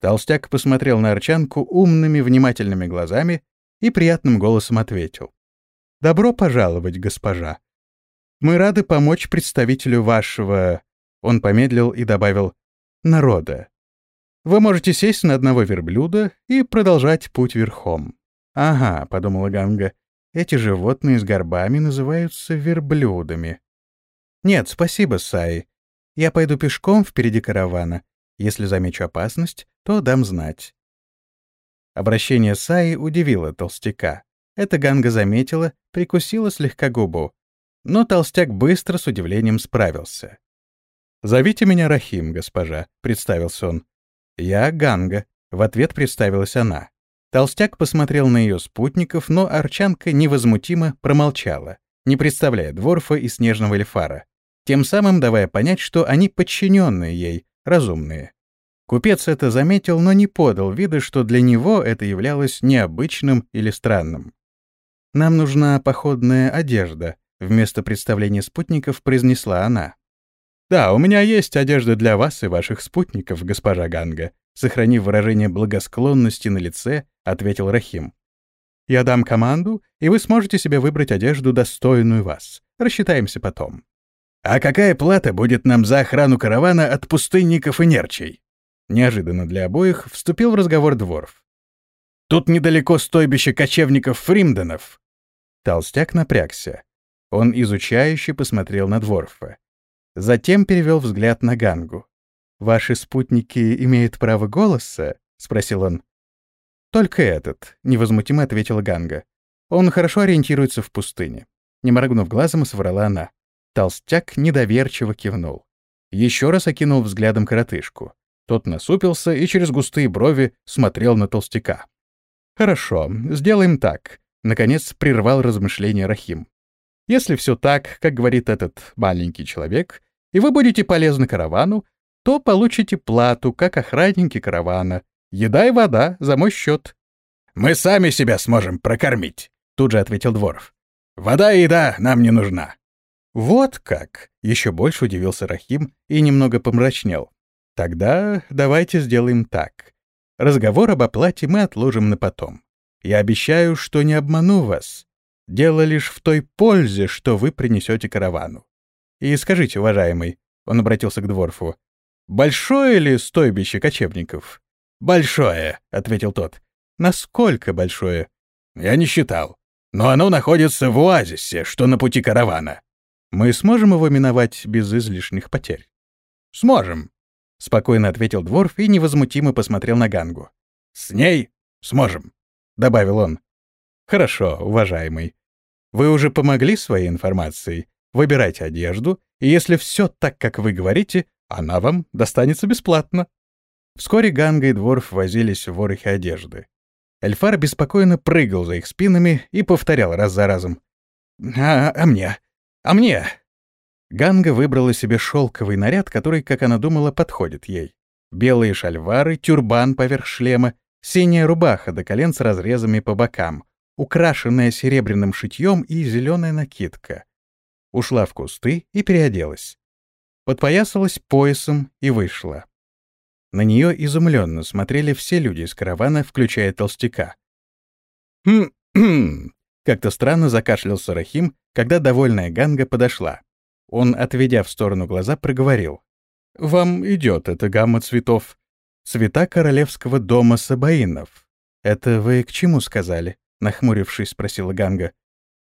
Толстяк посмотрел на Арчанку умными, внимательными глазами и приятным голосом ответил. «Добро пожаловать, госпожа. Мы рады помочь представителю вашего...» Он помедлил и добавил «народа. Вы можете сесть на одного верблюда и продолжать путь верхом». «Ага», — подумала Ганга, — «эти животные с горбами называются верблюдами». «Нет, спасибо, Сай. Я пойду пешком впереди каравана. Если замечу опасность, то дам знать». Обращение Саи удивило толстяка. Это Ганга заметила, прикусила слегка губу. Но толстяк быстро с удивлением справился. «Зовите меня Рахим, госпожа», — представился он. «Я Ганга», — в ответ представилась она. Толстяк посмотрел на ее спутников, но Арчанка невозмутимо промолчала, не представляя Дворфа и Снежного Эльфара, тем самым давая понять, что они подчиненные ей, разумные. Купец это заметил, но не подал вида, что для него это являлось необычным или странным. «Нам нужна походная одежда», Вместо представления спутников произнесла она. «Да, у меня есть одежда для вас и ваших спутников, госпожа Ганга», сохранив выражение благосклонности на лице, ответил Рахим. «Я дам команду, и вы сможете себе выбрать одежду, достойную вас. Рассчитаемся потом». «А какая плата будет нам за охрану каравана от пустынников и нерчей?» Неожиданно для обоих вступил в разговор Дворф. «Тут недалеко стойбище кочевников Фримденов». Толстяк напрягся. Он изучающе посмотрел на Дворфа. Затем перевел взгляд на Гангу. «Ваши спутники имеют право голоса?» — спросил он. «Только этот», — невозмутимо ответила Ганга. «Он хорошо ориентируется в пустыне». Не моргнув глазом, соврала она. Толстяк недоверчиво кивнул. Еще раз окинул взглядом коротышку. Тот насупился и через густые брови смотрел на толстяка. «Хорошо, сделаем так», — наконец прервал размышления Рахим. Если все так, как говорит этот маленький человек, и вы будете полезны каравану, то получите плату, как охранники каравана. Еда и вода за мой счет. «Мы сами себя сможем прокормить», — тут же ответил Дворов. «Вода и еда нам не нужна». «Вот как!» — еще больше удивился Рахим и немного помрачнел. «Тогда давайте сделаем так. Разговор об оплате мы отложим на потом. Я обещаю, что не обману вас. Дело лишь в той пользе, что вы принесете каравану. И скажите, уважаемый, — он обратился к Дворфу, — большое ли стойбище кочевников? «Большое», — ответил тот. «Насколько большое?» «Я не считал. Но оно находится в оазисе, что на пути каравана». «Мы сможем его миновать без излишних потерь?» «Сможем», — спокойно ответил Дворф и невозмутимо посмотрел на Гангу. «С ней сможем», — добавил он. «Хорошо, уважаемый. Вы уже помогли своей информацией. Выбирайте одежду, и если все так, как вы говорите, она вам достанется бесплатно. Вскоре Ганга и Дворф возились в ворохе одежды. Эльфар беспокойно прыгал за их спинами и повторял раз за разом. «А, а мне? А мне?» Ганга выбрала себе шелковый наряд, который, как она думала, подходит ей. Белые шальвары, тюрбан поверх шлема, синяя рубаха до колен с разрезами по бокам, украшенная серебряным шитьем и зеленая накидка. Ушла в кусты и переоделась. Подпоясалась поясом и вышла. На нее изумленно смотрели все люди из каравана, включая толстяка. «Хм-хм!» — как-то странно закашлялся Рахим, когда довольная Ганга подошла. Он, отведя в сторону глаза, проговорил. «Вам идет эта гамма цветов. Цвета королевского дома Сабаинов. Это вы к чему сказали?» — нахмурившись, спросила Ганга.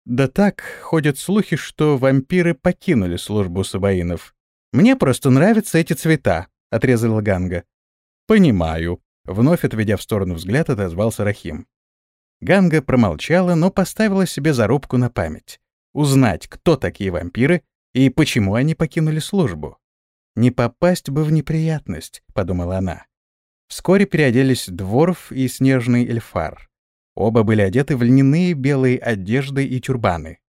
«Да так, ходят слухи, что вампиры покинули службу Сабаинов. Мне просто нравятся эти цвета», — отрезала Ганга. «Понимаю», — вновь отведя в сторону взгляд, отозвался Рахим. Ганга промолчала, но поставила себе зарубку на память. Узнать, кто такие вампиры и почему они покинули службу. «Не попасть бы в неприятность», — подумала она. Вскоре переоделись Дворф и Снежный Эльфар. Оба были одеты в льняные белые одежды и тюрбаны.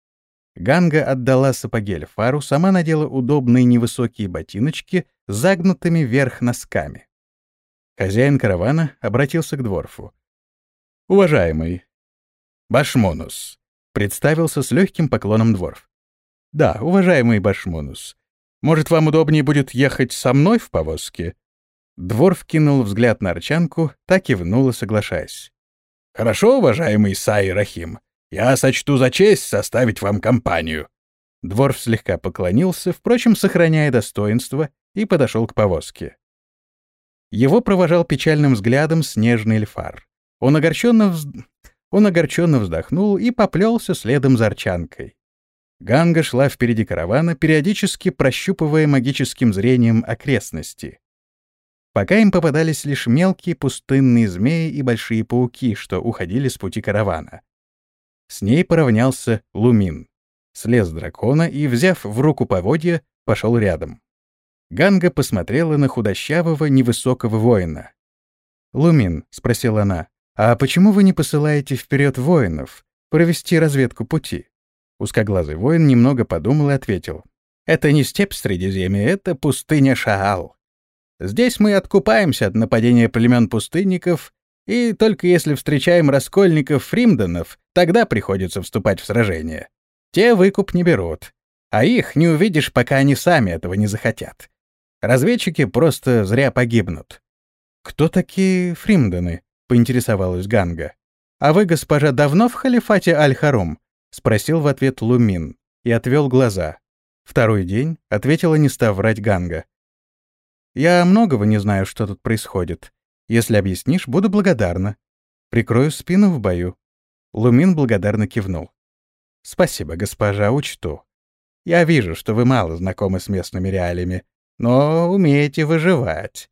Ганга отдала сапоги Эльфару, сама надела удобные невысокие ботиночки с загнутыми вверх носками. Хозяин каравана обратился к Дворфу. «Уважаемый, Башмонус», — представился с легким поклоном Дворф. «Да, уважаемый Башмонус, может, вам удобнее будет ехать со мной в повозке?» Дворф кинул взгляд на Арчанку, так и внула, соглашаясь. «Хорошо, уважаемый Сай Рахим, я сочту за честь составить вам компанию». Дворф слегка поклонился, впрочем, сохраняя достоинство, и подошел к повозке. Его провожал печальным взглядом снежный эльфар. Он огорченно, вз... Он огорченно вздохнул и поплелся следом за Арчанкой. Ганга шла впереди каравана, периодически прощупывая магическим зрением окрестности. Пока им попадались лишь мелкие пустынные змеи и большие пауки, что уходили с пути каравана. С ней поравнялся Лумин. Слез дракона и, взяв в руку поводья, пошел рядом. Ганга посмотрела на худощавого, невысокого воина. «Лумин», — спросила она, — «а почему вы не посылаете вперед воинов, провести разведку пути?» Узкоглазый воин немного подумал и ответил. «Это не степь Средиземья, это пустыня Шаал. Здесь мы откупаемся от нападения племен пустынников, и только если встречаем раскольников фримдонов, тогда приходится вступать в сражение. Те выкуп не берут, а их не увидишь, пока они сами этого не захотят. Разведчики просто зря погибнут. «Кто такие фримдоны?» — поинтересовалась Ганга. «А вы, госпожа, давно в халифате Аль-Харум?» — спросил в ответ Лумин и отвел глаза. Второй день ответила, не став врать Ганга. «Я многого не знаю, что тут происходит. Если объяснишь, буду благодарна. Прикрою спину в бою». Лумин благодарно кивнул. «Спасибо, госпожа, учту. Я вижу, что вы мало знакомы с местными реалиями, но умеете выживать.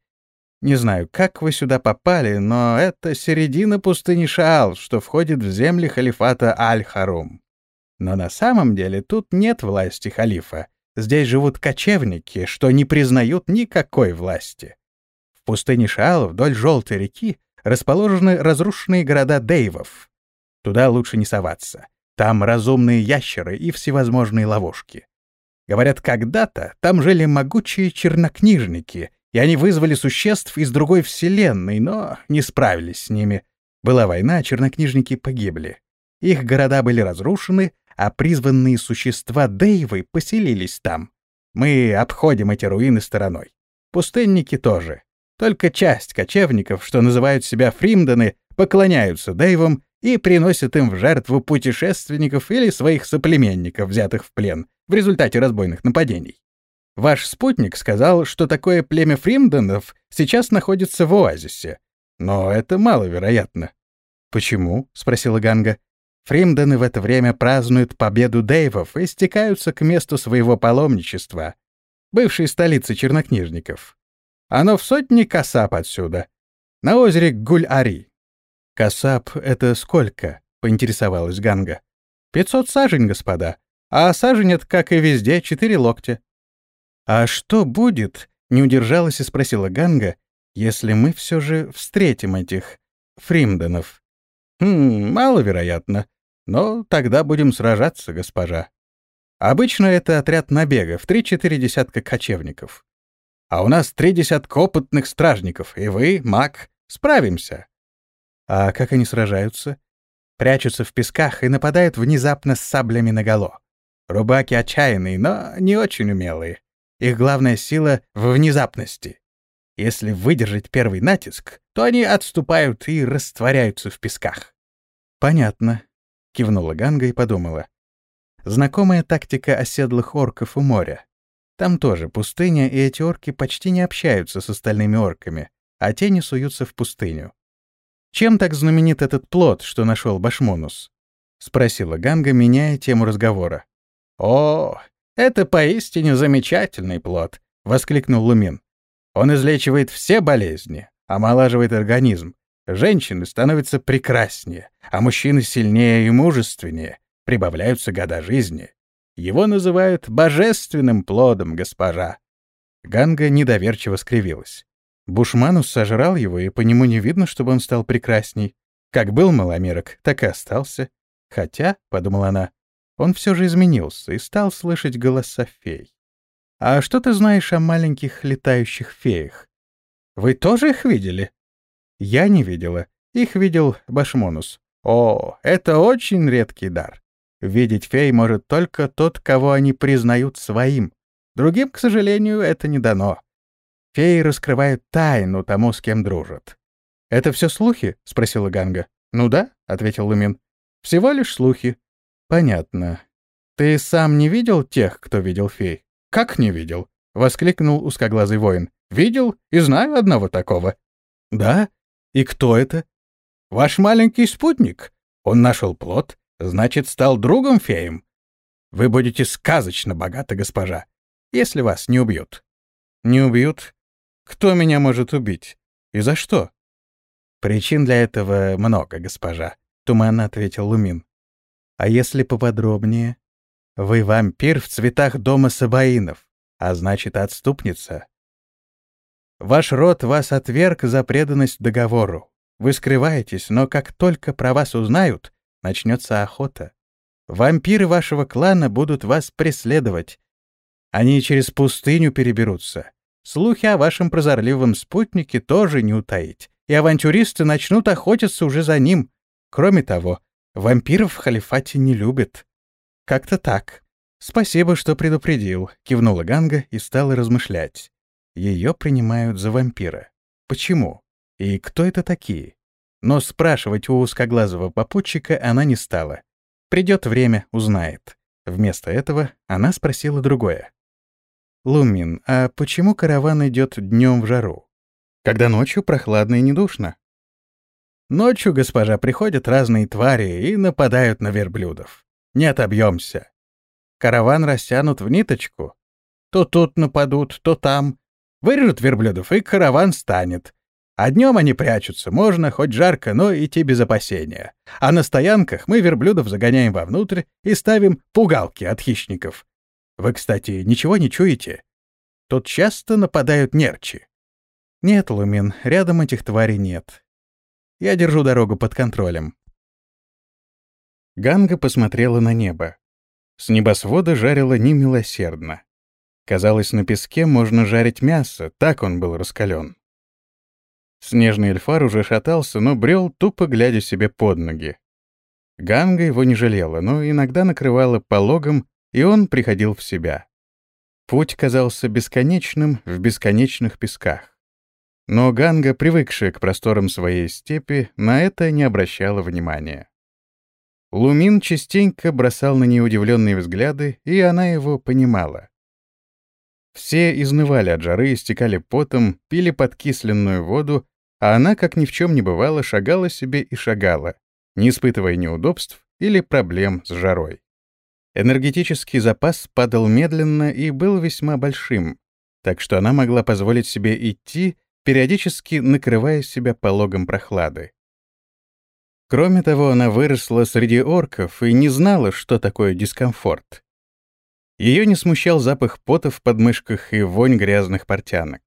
Не знаю, как вы сюда попали, но это середина пустыни Шаал, что входит в земли халифата Аль-Харум. Но на самом деле тут нет власти халифа. Здесь живут кочевники, что не признают никакой власти. В пустыне Шаал вдоль Желтой реки расположены разрушенные города Дейвов. Туда лучше не соваться. Там разумные ящеры и всевозможные ловушки. Говорят, когда-то там жили могучие чернокнижники, и они вызвали существ из другой вселенной, но не справились с ними. Была война, чернокнижники погибли. Их города были разрушены, а призванные существа Дейвы поселились там. Мы обходим эти руины стороной. Пустынники тоже. Только часть кочевников, что называют себя фримданы, поклоняются Дейвам и приносят им в жертву путешественников или своих соплеменников, взятых в плен в результате разбойных нападений. Ваш спутник сказал, что такое племя фримденов сейчас находится в оазисе, но это маловероятно. «Почему?» — спросила Ганга. Фримдены в это время празднуют победу Дейвов и стекаются к месту своего паломничества, бывшей столицы чернокнижников. Оно в сотни касап отсюда, на озере Гуль-Ари. «Касап — это сколько?» — поинтересовалась Ганга. «Пятьсот сажень, господа, а сажень — это, как и везде, четыре локтя». «А что будет?» — не удержалась и спросила Ганга, если мы все же встретим этих Фримденов? Хм, маловероятно. Но тогда будем сражаться, госпожа. Обычно это отряд набега в три-четыре десятка кочевников. А у нас три десятка опытных стражников, и вы, маг, справимся. А как они сражаются? Прячутся в песках и нападают внезапно с саблями наголо. Рубаки отчаянные, но не очень умелые. Их главная сила в внезапности. Если выдержать первый натиск, то они отступают и растворяются в песках. «Понятно», — кивнула Ганга и подумала. «Знакомая тактика оседлых орков у моря. Там тоже пустыня, и эти орки почти не общаются с остальными орками, а те не суются в пустыню. Чем так знаменит этот плод, что нашел Башмонус?» — спросила Ганга, меняя тему разговора. «О, это поистине замечательный плод!» — воскликнул Лумин. Он излечивает все болезни, омолаживает организм. Женщины становятся прекраснее, а мужчины сильнее и мужественнее, прибавляются года жизни. Его называют божественным плодом, госпожа. Ганга недоверчиво скривилась. Бушманус сожрал его, и по нему не видно, чтобы он стал прекрасней. Как был маломерок, так и остался. Хотя, — подумала она, — он все же изменился и стал слышать голоса фей. «А что ты знаешь о маленьких летающих феях? Вы тоже их видели?» «Я не видела. Их видел Башмонус. О, это очень редкий дар. Видеть фей может только тот, кого они признают своим. Другим, к сожалению, это не дано. Феи раскрывают тайну тому, с кем дружат. «Это все слухи?» — спросила Ганга. «Ну да», — ответил Лумин. «Всего лишь слухи». «Понятно. Ты сам не видел тех, кто видел фей?» «Как не видел?» — воскликнул узкоглазый воин. «Видел и знаю одного такого». «Да? И кто это?» «Ваш маленький спутник. Он нашел плод, значит, стал другом феем. Вы будете сказочно богаты, госпожа, если вас не убьют». «Не убьют? Кто меня может убить? И за что?» «Причин для этого много, госпожа», — туманно ответил Лумин. «А если поподробнее?» Вы вампир в цветах дома Сабаинов, а значит, отступница. Ваш род вас отверг за преданность договору. Вы скрываетесь, но как только про вас узнают, начнется охота. Вампиры вашего клана будут вас преследовать. Они через пустыню переберутся. Слухи о вашем прозорливом спутнике тоже не утаить, и авантюристы начнут охотиться уже за ним. Кроме того, вампиров в халифате не любят. «Как-то так. Спасибо, что предупредил», — кивнула Ганга и стала размышлять. Ее принимают за вампира. Почему? И кто это такие? Но спрашивать у узкоглазого попутчика она не стала. Придет время, узнает. Вместо этого она спросила другое. «Лумин, а почему караван идет днем в жару? Когда ночью прохладно и недушно?» «Ночью, госпожа, приходят разные твари и нападают на верблюдов не отобьемся. Караван растянут в ниточку. То тут нападут, то там. Вырежут верблюдов, и караван станет. А днем они прячутся, можно, хоть жарко, но идти без опасения. А на стоянках мы верблюдов загоняем вовнутрь и ставим пугалки от хищников. Вы, кстати, ничего не чуете? Тут часто нападают нерчи. Нет, Лумин, рядом этих тварей нет. Я держу дорогу под контролем. Ганга посмотрела на небо. С небосвода жарило немилосердно. Казалось, на песке можно жарить мясо, так он был раскален. Снежный эльфар уже шатался, но брел, тупо глядя себе под ноги. Ганга его не жалела, но иногда накрывала пологом, и он приходил в себя. Путь казался бесконечным в бесконечных песках. Но Ганга, привыкшая к просторам своей степи, на это не обращала внимания. Лумин частенько бросал на нее удивленные взгляды, и она его понимала. Все изнывали от жары, истекали потом, пили подкисленную воду, а она, как ни в чем не бывало, шагала себе и шагала, не испытывая неудобств или проблем с жарой. Энергетический запас падал медленно и был весьма большим, так что она могла позволить себе идти, периодически накрывая себя пологом прохлады. Кроме того, она выросла среди орков и не знала, что такое дискомфорт. Ее не смущал запах пота в подмышках и вонь грязных портянок.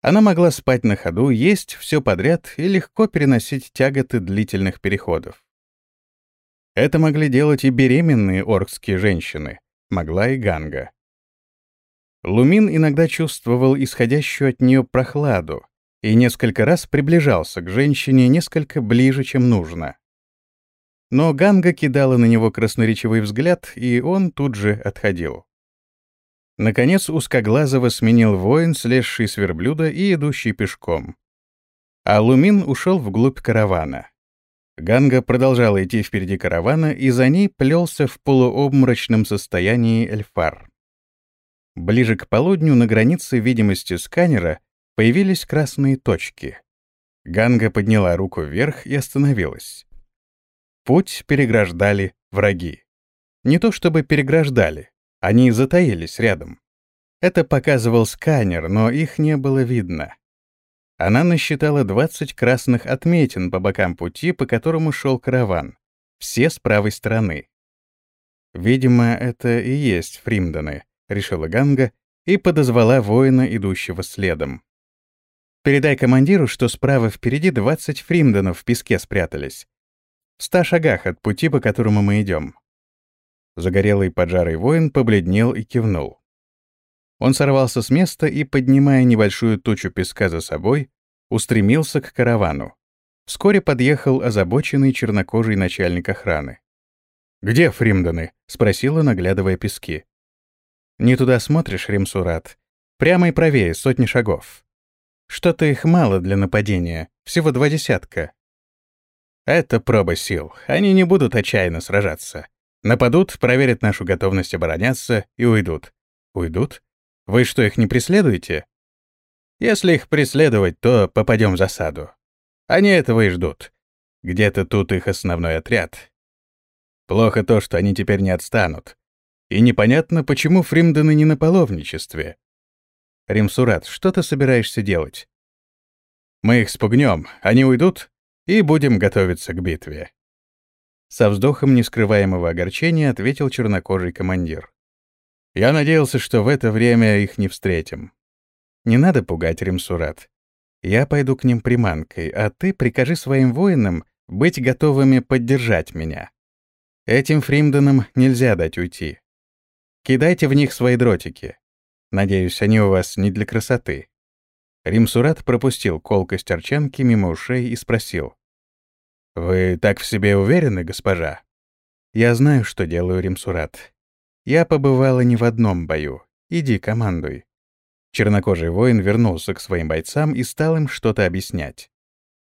Она могла спать на ходу, есть все подряд и легко переносить тяготы длительных переходов. Это могли делать и беременные оркские женщины, могла и Ганга. Лумин иногда чувствовал исходящую от нее прохладу и несколько раз приближался к женщине несколько ближе, чем нужно. Но Ганга кидала на него красноречивый взгляд, и он тут же отходил. Наконец узкоглазого сменил воин, слезший с верблюда и идущий пешком. А Лумин ушел вглубь каравана. Ганга продолжала идти впереди каравана, и за ней плелся в полуобморочном состоянии Эльфар. Ближе к полудню на границе видимости сканера появились красные точки. Ганга подняла руку вверх и остановилась. Путь переграждали враги. Не то чтобы переграждали, они затаились рядом. Это показывал сканер, но их не было видно. Она насчитала 20 красных отметин по бокам пути, по которому шел караван. Все с правой стороны. «Видимо, это и есть Фримдоны», — решила Ганга и подозвала воина, идущего следом. «Передай командиру, что справа впереди 20 Фримдонов в песке спрятались в ста шагах от пути, по которому мы идем. Загорелый поджарый воин побледнел и кивнул. Он сорвался с места и, поднимая небольшую тучу песка за собой, устремился к каравану. Вскоре подъехал озабоченный чернокожий начальник охраны. «Где Фримдоны?» — спросила, наглядывая пески. «Не туда смотришь, Римсурат. Прямо и правее, сотни шагов. Что-то их мало для нападения, всего два десятка. Это проба сил. Они не будут отчаянно сражаться. Нападут, проверят нашу готовность обороняться и уйдут. Уйдут? Вы что, их не преследуете? Если их преследовать, то попадем в засаду. Они этого и ждут. Где-то тут их основной отряд. Плохо то, что они теперь не отстанут. И непонятно, почему Фримдены не на паломничестве. Римсурат, что ты собираешься делать? Мы их спугнем, они уйдут, и будем готовиться к битве». Со вздохом нескрываемого огорчения ответил чернокожий командир. «Я надеялся, что в это время их не встретим. Не надо пугать Римсурат. Я пойду к ним приманкой, а ты прикажи своим воинам быть готовыми поддержать меня. Этим Фримденам нельзя дать уйти. Кидайте в них свои дротики. Надеюсь, они у вас не для красоты». Римсурат пропустил колкость арчанки мимо ушей и спросил. «Вы так в себе уверены, госпожа?» «Я знаю, что делаю, Римсурат. Я побывала не в одном бою. Иди, командуй». Чернокожий воин вернулся к своим бойцам и стал им что-то объяснять.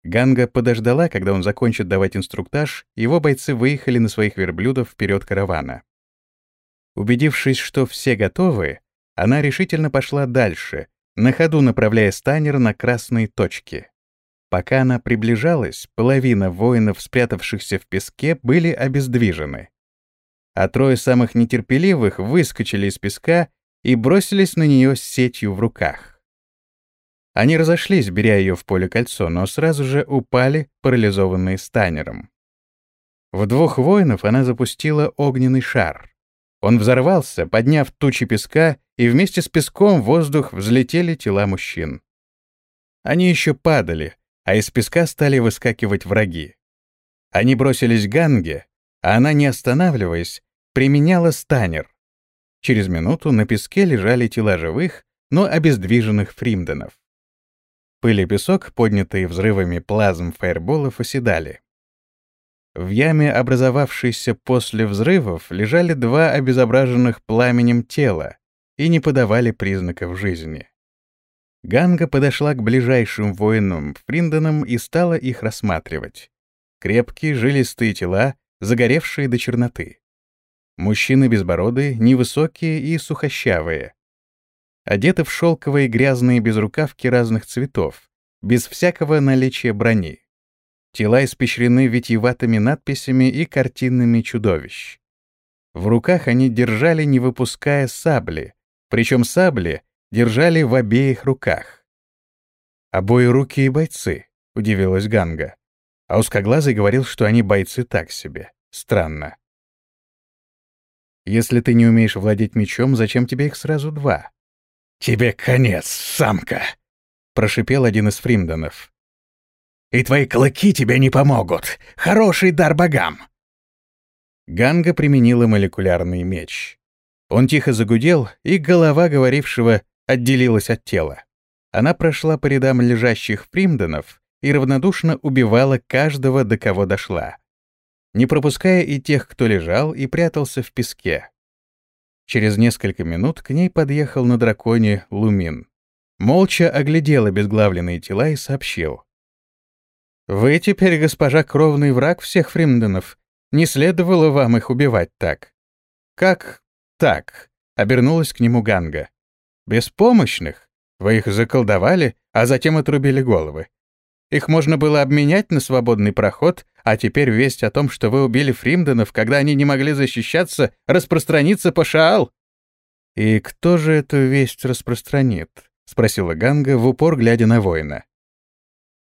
Ганга подождала, когда он закончит давать инструктаж, его бойцы выехали на своих верблюдов вперед каравана. Убедившись, что все готовы, она решительно пошла дальше, на ходу направляя станер на красные точки. Пока она приближалась, половина воинов, спрятавшихся в песке, были обездвижены. А трое самых нетерпеливых выскочили из песка и бросились на нее с сетью в руках. Они разошлись, беря ее в поле кольцо, но сразу же упали, парализованные станером. В двух воинов она запустила огненный шар. Он взорвался, подняв тучи песка, и вместе с песком в воздух взлетели тела мужчин. Они еще падали, а из песка стали выскакивать враги. Они бросились к Ганге, а она, не останавливаясь, применяла станер. Через минуту на песке лежали тела живых, но обездвиженных фримденов. Пыль и песок, поднятые взрывами плазм фаерболов, оседали. В яме, образовавшейся после взрывов, лежали два обезображенных пламенем тела и не подавали признаков жизни. Ганга подошла к ближайшим воинам Фринденам и стала их рассматривать. Крепкие, жилистые тела, загоревшие до черноты. Мужчины безбородые, невысокие и сухощавые. Одеты в шелковые грязные безрукавки разных цветов, без всякого наличия брони. Тела испещрены витиеватыми надписями и картинами чудовищ. В руках они держали, не выпуская сабли, причем сабли держали в обеих руках. «Обои руки и бойцы», — удивилась Ганга. А узкоглазый говорил, что они бойцы так себе. Странно. «Если ты не умеешь владеть мечом, зачем тебе их сразу два?» «Тебе конец, самка!» прошипел один из фримдонов. «И твои клыки тебе не помогут! Хороший дар богам!» Ганга применила молекулярный меч. Он тихо загудел, и голова говорившего отделилась от тела. Она прошла по рядам лежащих фримдонов и равнодушно убивала каждого, до кого дошла, не пропуская и тех, кто лежал и прятался в песке. Через несколько минут к ней подъехал на драконе Лумин. Молча оглядел обезглавленные тела и сообщил. «Вы теперь, госпожа, кровный враг всех фримденов. Не следовало вам их убивать так». «Как так?» — обернулась к нему Ганга. «Беспомощных? Вы их заколдовали, а затем отрубили головы. Их можно было обменять на свободный проход, а теперь весть о том, что вы убили Фримденов, когда они не могли защищаться, распространится по Шаал». «И кто же эту весть распространит?» — спросила Ганга, в упор глядя на воина.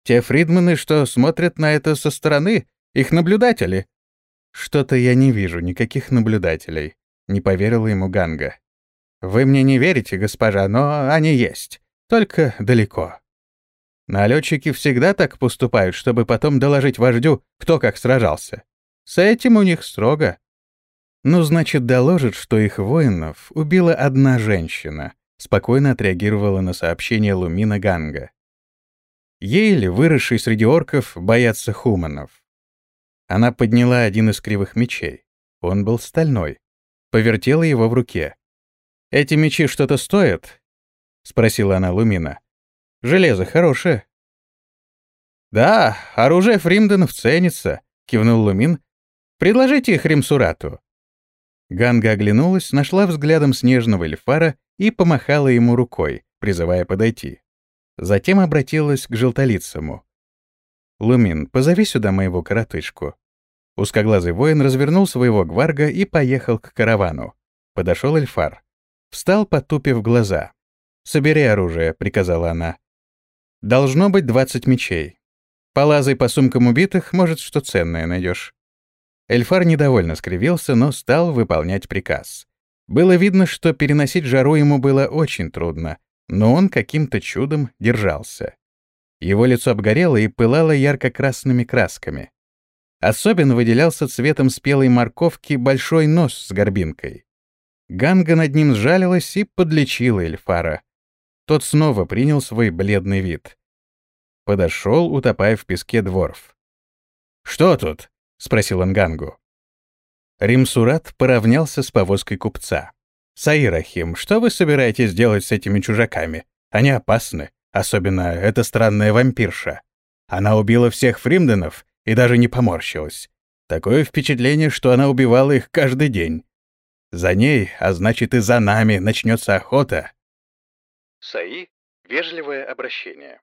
«Те фридманы, что смотрят на это со стороны, их наблюдатели». «Что-то я не вижу никаких наблюдателей», — не поверила ему Ганга. «Вы мне не верите, госпожа, но они есть. Только далеко». Налетчики всегда так поступают, чтобы потом доложить вождю, кто как сражался. С этим у них строго. Ну, значит, доложит, что их воинов убила одна женщина, спокойно отреагировала на сообщение Лумина Ганга. Ей ли, выросший среди орков, боятся хуманов? Она подняла один из кривых мечей. Он был стальной. Повертела его в руке. «Эти мечи что-то стоят?» — спросила она Лумина. Железо хорошее». «Да, оружие Фримденов ценится», — кивнул Лумин. «Предложите их Римсурату». Ганга оглянулась, нашла взглядом снежного эльфара и помахала ему рукой, призывая подойти. Затем обратилась к желтолицому. «Лумин, позови сюда моего коротышку». Узкоглазый воин развернул своего гварга и поехал к каравану. Подошел эльфар. Встал, потупив глаза. «Собери оружие», — приказала она. Должно быть 20 мечей. Полазай по сумкам убитых, может, что ценное найдешь. Эльфар недовольно скривился, но стал выполнять приказ. Было видно, что переносить жару ему было очень трудно, но он каким-то чудом держался. Его лицо обгорело и пылало ярко-красными красками. Особенно выделялся цветом спелой морковки большой нос с горбинкой. Ганга над ним сжалилась и подлечила Эльфара. Тот снова принял свой бледный вид. Подошел, утопая в песке дворф. «Что тут?» — спросил он Гангу. Римсурат поравнялся с повозкой купца. «Саирахим, что вы собираетесь делать с этими чужаками? Они опасны, особенно эта странная вампирша. Она убила всех фримденов и даже не поморщилась. Такое впечатление, что она убивала их каждый день. За ней, а значит и за нами, начнется охота, Саи — вежливое обращение.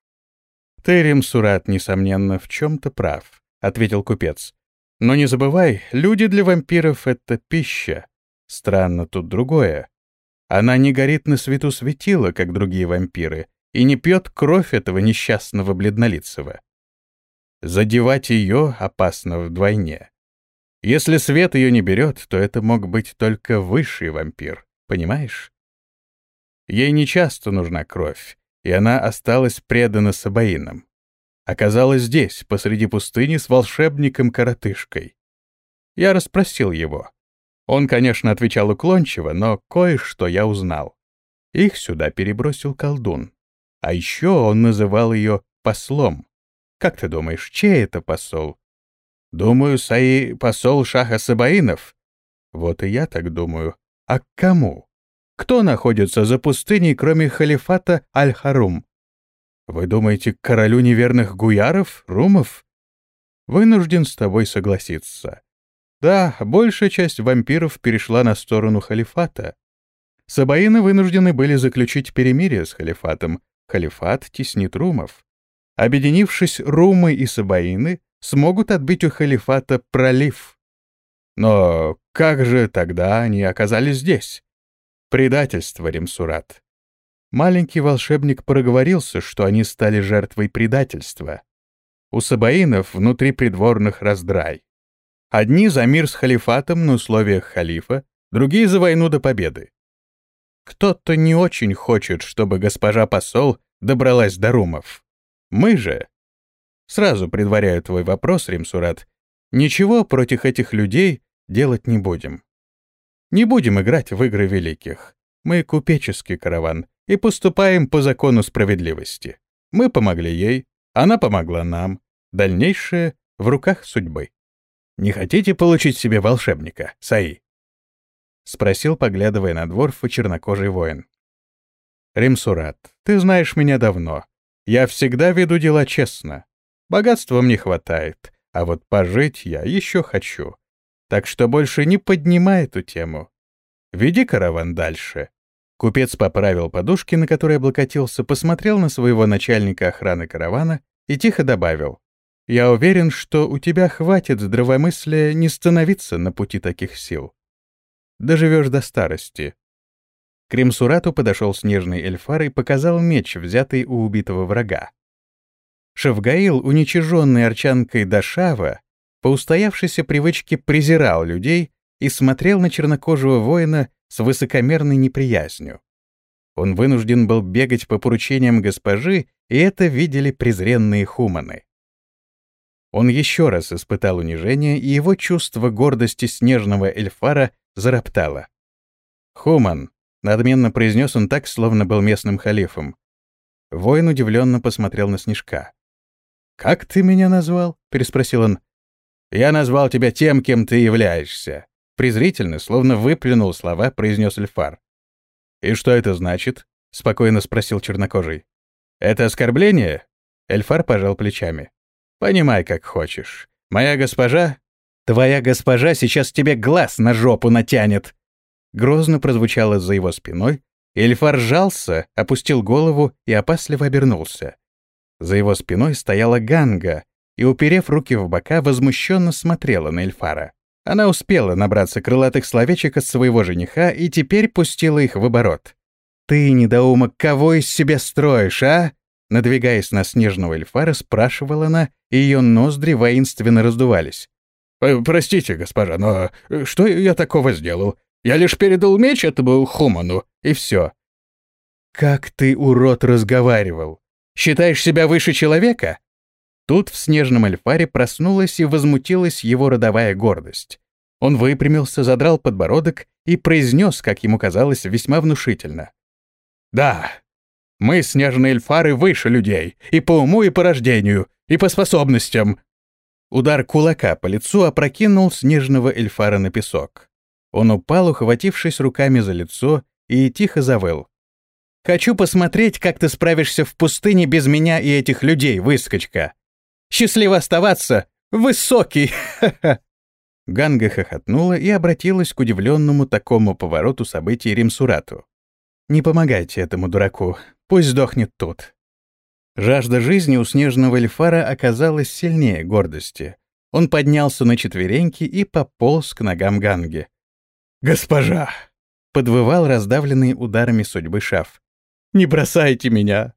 «Ты, Сурат, несомненно, в чем-то прав», — ответил купец. «Но не забывай, люди для вампиров — это пища. Странно тут другое. Она не горит на свету светила, как другие вампиры, и не пьет кровь этого несчастного бледнолицего. Задевать ее опасно вдвойне. Если свет ее не берет, то это мог быть только высший вампир, понимаешь? Ей нечасто нужна кровь, и она осталась предана Сабаинам. Оказалась здесь, посреди пустыни, с волшебником-коротышкой. Я расспросил его. Он, конечно, отвечал уклончиво, но кое-что я узнал. Их сюда перебросил колдун. А еще он называл ее послом. Как ты думаешь, чей это посол? Думаю, Саи посол Шаха Сабаинов. Вот и я так думаю. А к кому? Кто находится за пустыней, кроме халифата Аль-Харум? Вы думаете, к королю неверных гуяров, румов? Вынужден с тобой согласиться. Да, большая часть вампиров перешла на сторону халифата. Сабаины вынуждены были заключить перемирие с халифатом. Халифат теснит румов. Объединившись, румы и сабаины смогут отбить у халифата пролив. Но как же тогда они оказались здесь? Предательство, Римсурат. Маленький волшебник проговорился, что они стали жертвой предательства. У сабаинов внутри придворных раздрай. Одни за мир с халифатом на условиях халифа, другие за войну до победы. Кто-то не очень хочет, чтобы госпожа посол добралась до румов. Мы же... Сразу предваряю твой вопрос, Римсурат, ничего против этих людей делать не будем. Не будем играть в игры великих. Мы купеческий караван и поступаем по закону справедливости. Мы помогли ей, она помогла нам. Дальнейшее в руках судьбы. Не хотите получить себе волшебника, Саи? Спросил, поглядывая на дворфа чернокожий воин. Римсурат, ты знаешь меня давно. Я всегда веду дела честно. Богатства мне хватает, а вот пожить я еще хочу. Так что больше не поднимай эту тему. Веди караван дальше. Купец поправил подушки, на которые облокотился, посмотрел на своего начальника охраны каравана и тихо добавил. «Я уверен, что у тебя хватит здравомыслия не становиться на пути таких сил. Доживешь до старости». К Римсурату подошел снежный эльфар и показал меч, взятый у убитого врага. Шавгаил, уничиженный арчанкой Дашава, по устоявшейся привычке презирал людей и смотрел на чернокожего воина с высокомерной неприязнью. Он вынужден был бегать по поручениям госпожи, и это видели презренные хуманы. Он еще раз испытал унижение, и его чувство гордости снежного эльфара зароптало. «Хуман», — надменно произнес он так, словно был местным халифом. Воин удивленно посмотрел на Снежка. «Как ты меня назвал?» — переспросил он. «Я назвал тебя тем, кем ты являешься», — презрительно, словно выплюнул слова, произнес Эльфар. «И что это значит?» — спокойно спросил чернокожий. «Это оскорбление?» Эльфар пожал плечами. «Понимай, как хочешь. Моя госпожа...» «Твоя госпожа сейчас тебе глаз на жопу натянет!» Грозно прозвучало за его спиной, Эльфар сжался, опустил голову и опасливо обернулся. За его спиной стояла Ганга и, уперев руки в бока, возмущенно смотрела на Эльфара. Она успела набраться крылатых словечек от своего жениха и теперь пустила их в оборот. «Ты, недоумок, кого из себя строишь, а?» Надвигаясь на снежного эльфара, спрашивала она, и ее ноздри воинственно раздувались. «Э, «Простите, госпожа, но что я такого сделал? Я лишь передал меч этому Хуману, и все». «Как ты, урод, разговаривал? Считаешь себя выше человека?» Тут в снежном эльфаре проснулась и возмутилась его родовая гордость. Он выпрямился, задрал подбородок и произнес, как ему казалось, весьма внушительно. «Да, мы, снежные эльфары, выше людей, и по уму, и по рождению, и по способностям». Удар кулака по лицу опрокинул снежного эльфара на песок. Он упал, ухватившись руками за лицо, и тихо завыл. Хочу посмотреть, как ты справишься в пустыне без меня и этих людей, выскочка. Счастливо оставаться, высокий!» Ганга хохотнула и обратилась к удивленному такому повороту событий Римсурату. «Не помогайте этому дураку, пусть сдохнет тут». Жажда жизни у снежного эльфара оказалась сильнее гордости. Он поднялся на четвереньки и пополз к ногам Ганги. «Госпожа!» — подвывал раздавленный ударами судьбы шаф. Не бросайте меня!»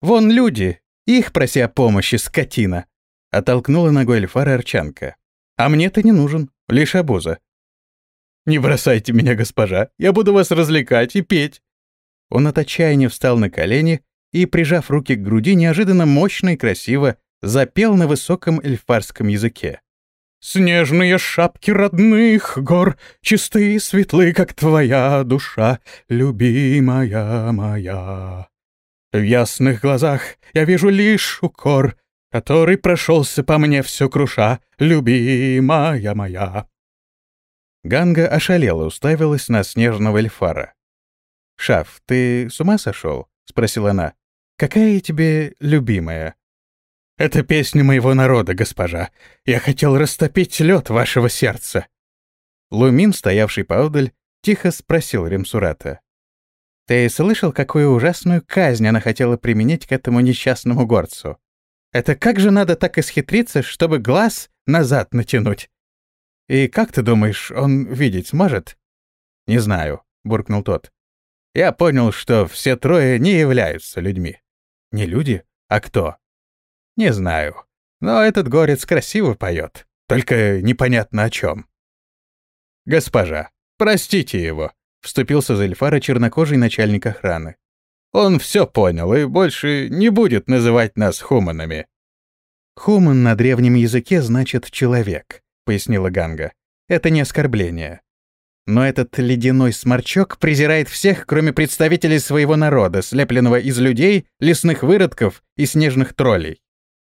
«Вон люди! Их проси о помощи, скотина!» Оттолкнула ногой Эльфара Арчанка. «А мне ты не нужен, лишь обуза». «Не бросайте меня, госпожа! Я буду вас развлекать и петь!» Он от отчаяния встал на колени и, прижав руки к груди, неожиданно мощно и красиво запел на высоком эльфарском языке. Снежные шапки родных гор, Чистые и светлы, как твоя душа, Любимая моя. В ясных глазах я вижу лишь укор, Который прошелся по мне все круша, Любимая моя. Ганга ошалела, уставилась на снежного эльфара. «Шаф, ты с ума сошел?» — спросила она. «Какая тебе любимая?» Это песня моего народа, госпожа. Я хотел растопить лед вашего сердца». Лумин, стоявший поодаль, тихо спросил Ремсурата. «Ты слышал, какую ужасную казнь она хотела применить к этому несчастному горцу? Это как же надо так исхитриться, чтобы глаз назад натянуть? И как ты думаешь, он видеть сможет?» «Не знаю», — буркнул тот. «Я понял, что все трое не являются людьми». «Не люди? А кто?» Не знаю. Но этот горец красиво поет. Только непонятно о чем. Госпожа, простите его, вступился за Эльфара чернокожий начальник охраны. Он все понял и больше не будет называть нас хуманами». «Хуман на древнем языке значит «человек», — пояснила Ганга. «Это не оскорбление. Но этот ледяной сморчок презирает всех, кроме представителей своего народа, слепленного из людей, лесных выродков и снежных троллей.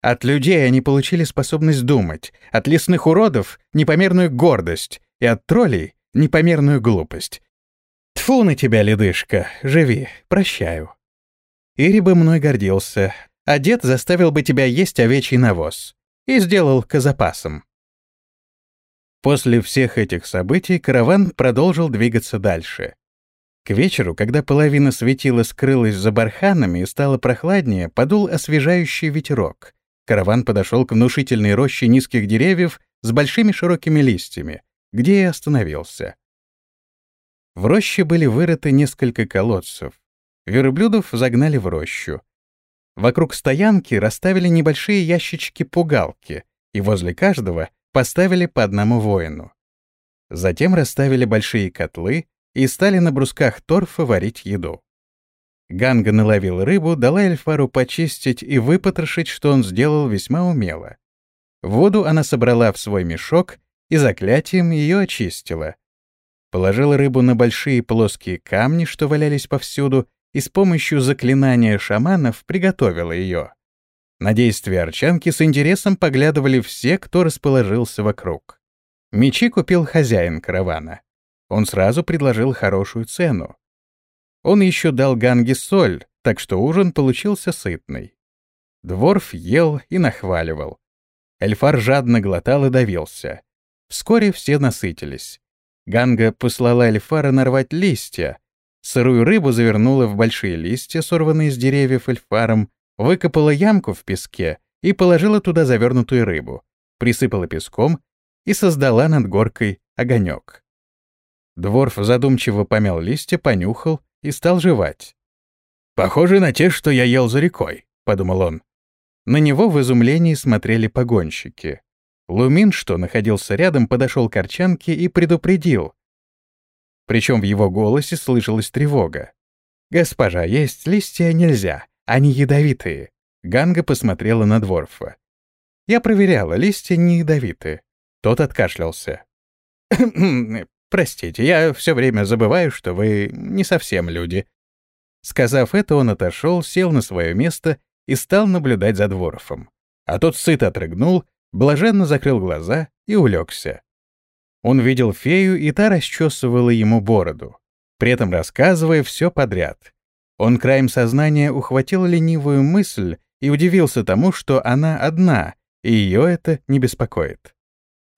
От людей они получили способность думать, от лесных уродов — непомерную гордость, и от троллей — непомерную глупость. Тфу на тебя, ледышка, живи, прощаю. Ири бы мной гордился, а дед заставил бы тебя есть овечий навоз. И сделал казапасом. После всех этих событий караван продолжил двигаться дальше. К вечеру, когда половина светила скрылась за барханами и стало прохладнее, подул освежающий ветерок. Караван подошел к внушительной роще низких деревьев с большими широкими листьями, где и остановился. В роще были вырыты несколько колодцев. Верблюдов загнали в рощу. Вокруг стоянки расставили небольшие ящички-пугалки, и возле каждого поставили по одному воину. Затем расставили большие котлы и стали на брусках торфа варить еду. Ганга наловил рыбу, дала Эльфару почистить и выпотрошить, что он сделал весьма умело. Воду она собрала в свой мешок и заклятием ее очистила. Положила рыбу на большие плоские камни, что валялись повсюду, и с помощью заклинания шаманов приготовила ее. На действия арчанки с интересом поглядывали все, кто расположился вокруг. Мечи купил хозяин каравана. Он сразу предложил хорошую цену. Он еще дал Ганге соль, так что ужин получился сытный. Дворф ел и нахваливал. Эльфар жадно глотал и давился. Вскоре все насытились. Ганга послала Эльфара нарвать листья. Сырую рыбу завернула в большие листья, сорванные с деревьев Эльфаром, выкопала ямку в песке и положила туда завернутую рыбу, присыпала песком и создала над горкой огонек. Дворф задумчиво помял листья, понюхал и стал жевать. «Похоже на те, что я ел за рекой», — подумал он. На него в изумлении смотрели погонщики. Лумин, что находился рядом, подошел к Арчанке и предупредил. Причем в его голосе слышалась тревога. «Госпожа, есть листья нельзя, они ядовитые». Ганга посмотрела на Дворфа. «Я проверяла, листья не ядовиты». Тот откашлялся. Простите, я все время забываю, что вы не совсем люди». Сказав это, он отошел, сел на свое место и стал наблюдать за Дворфом. А тот сыто отрыгнул, блаженно закрыл глаза и улегся. Он видел фею, и та расчесывала ему бороду, при этом рассказывая все подряд. Он краем сознания ухватил ленивую мысль и удивился тому, что она одна, и ее это не беспокоит.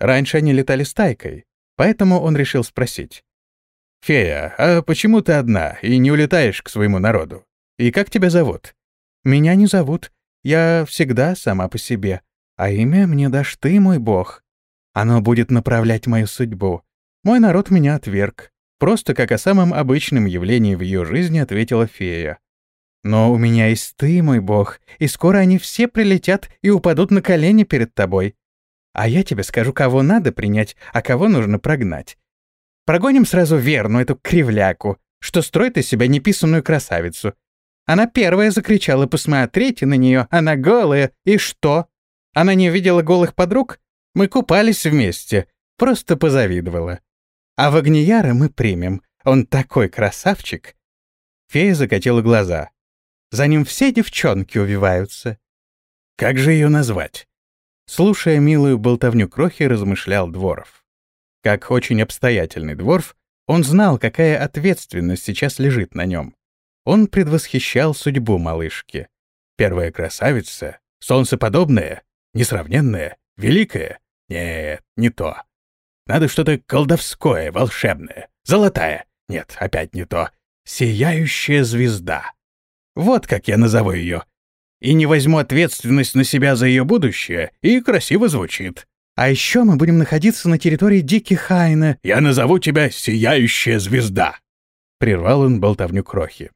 Раньше они летали стайкой, Поэтому он решил спросить. «Фея, а почему ты одна и не улетаешь к своему народу? И как тебя зовут?» «Меня не зовут. Я всегда сама по себе. А имя мне дашь ты, мой бог. Оно будет направлять мою судьбу. Мой народ меня отверг. Просто как о самом обычном явлении в ее жизни ответила фея. Но у меня есть ты, мой бог, и скоро они все прилетят и упадут на колени перед тобой. А я тебе скажу, кого надо принять, а кого нужно прогнать. Прогоним сразу верну, эту кривляку, что строит из себя неписанную красавицу. Она первая закричала, посмотрите на нее, она голая, и что? Она не видела голых подруг? Мы купались вместе, просто позавидовала. А в Агнияра мы примем, он такой красавчик. Фея закатила глаза. За ним все девчонки увиваются. Как же ее назвать? Слушая милую болтовню крохи, размышлял Дворов. Как очень обстоятельный Дворф, он знал, какая ответственность сейчас лежит на нем. Он предвосхищал судьбу малышки. Первая красавица, солнцеподобная, несравненная, великая. Нет, не то. Надо что-то колдовское, волшебное, золотая. Нет, опять не то. Сияющая звезда. Вот как я назову ее и не возьму ответственность на себя за ее будущее, и красиво звучит. А еще мы будем находиться на территории Диких Хайна. Я назову тебя Сияющая Звезда!» Прервал он болтовню Крохи.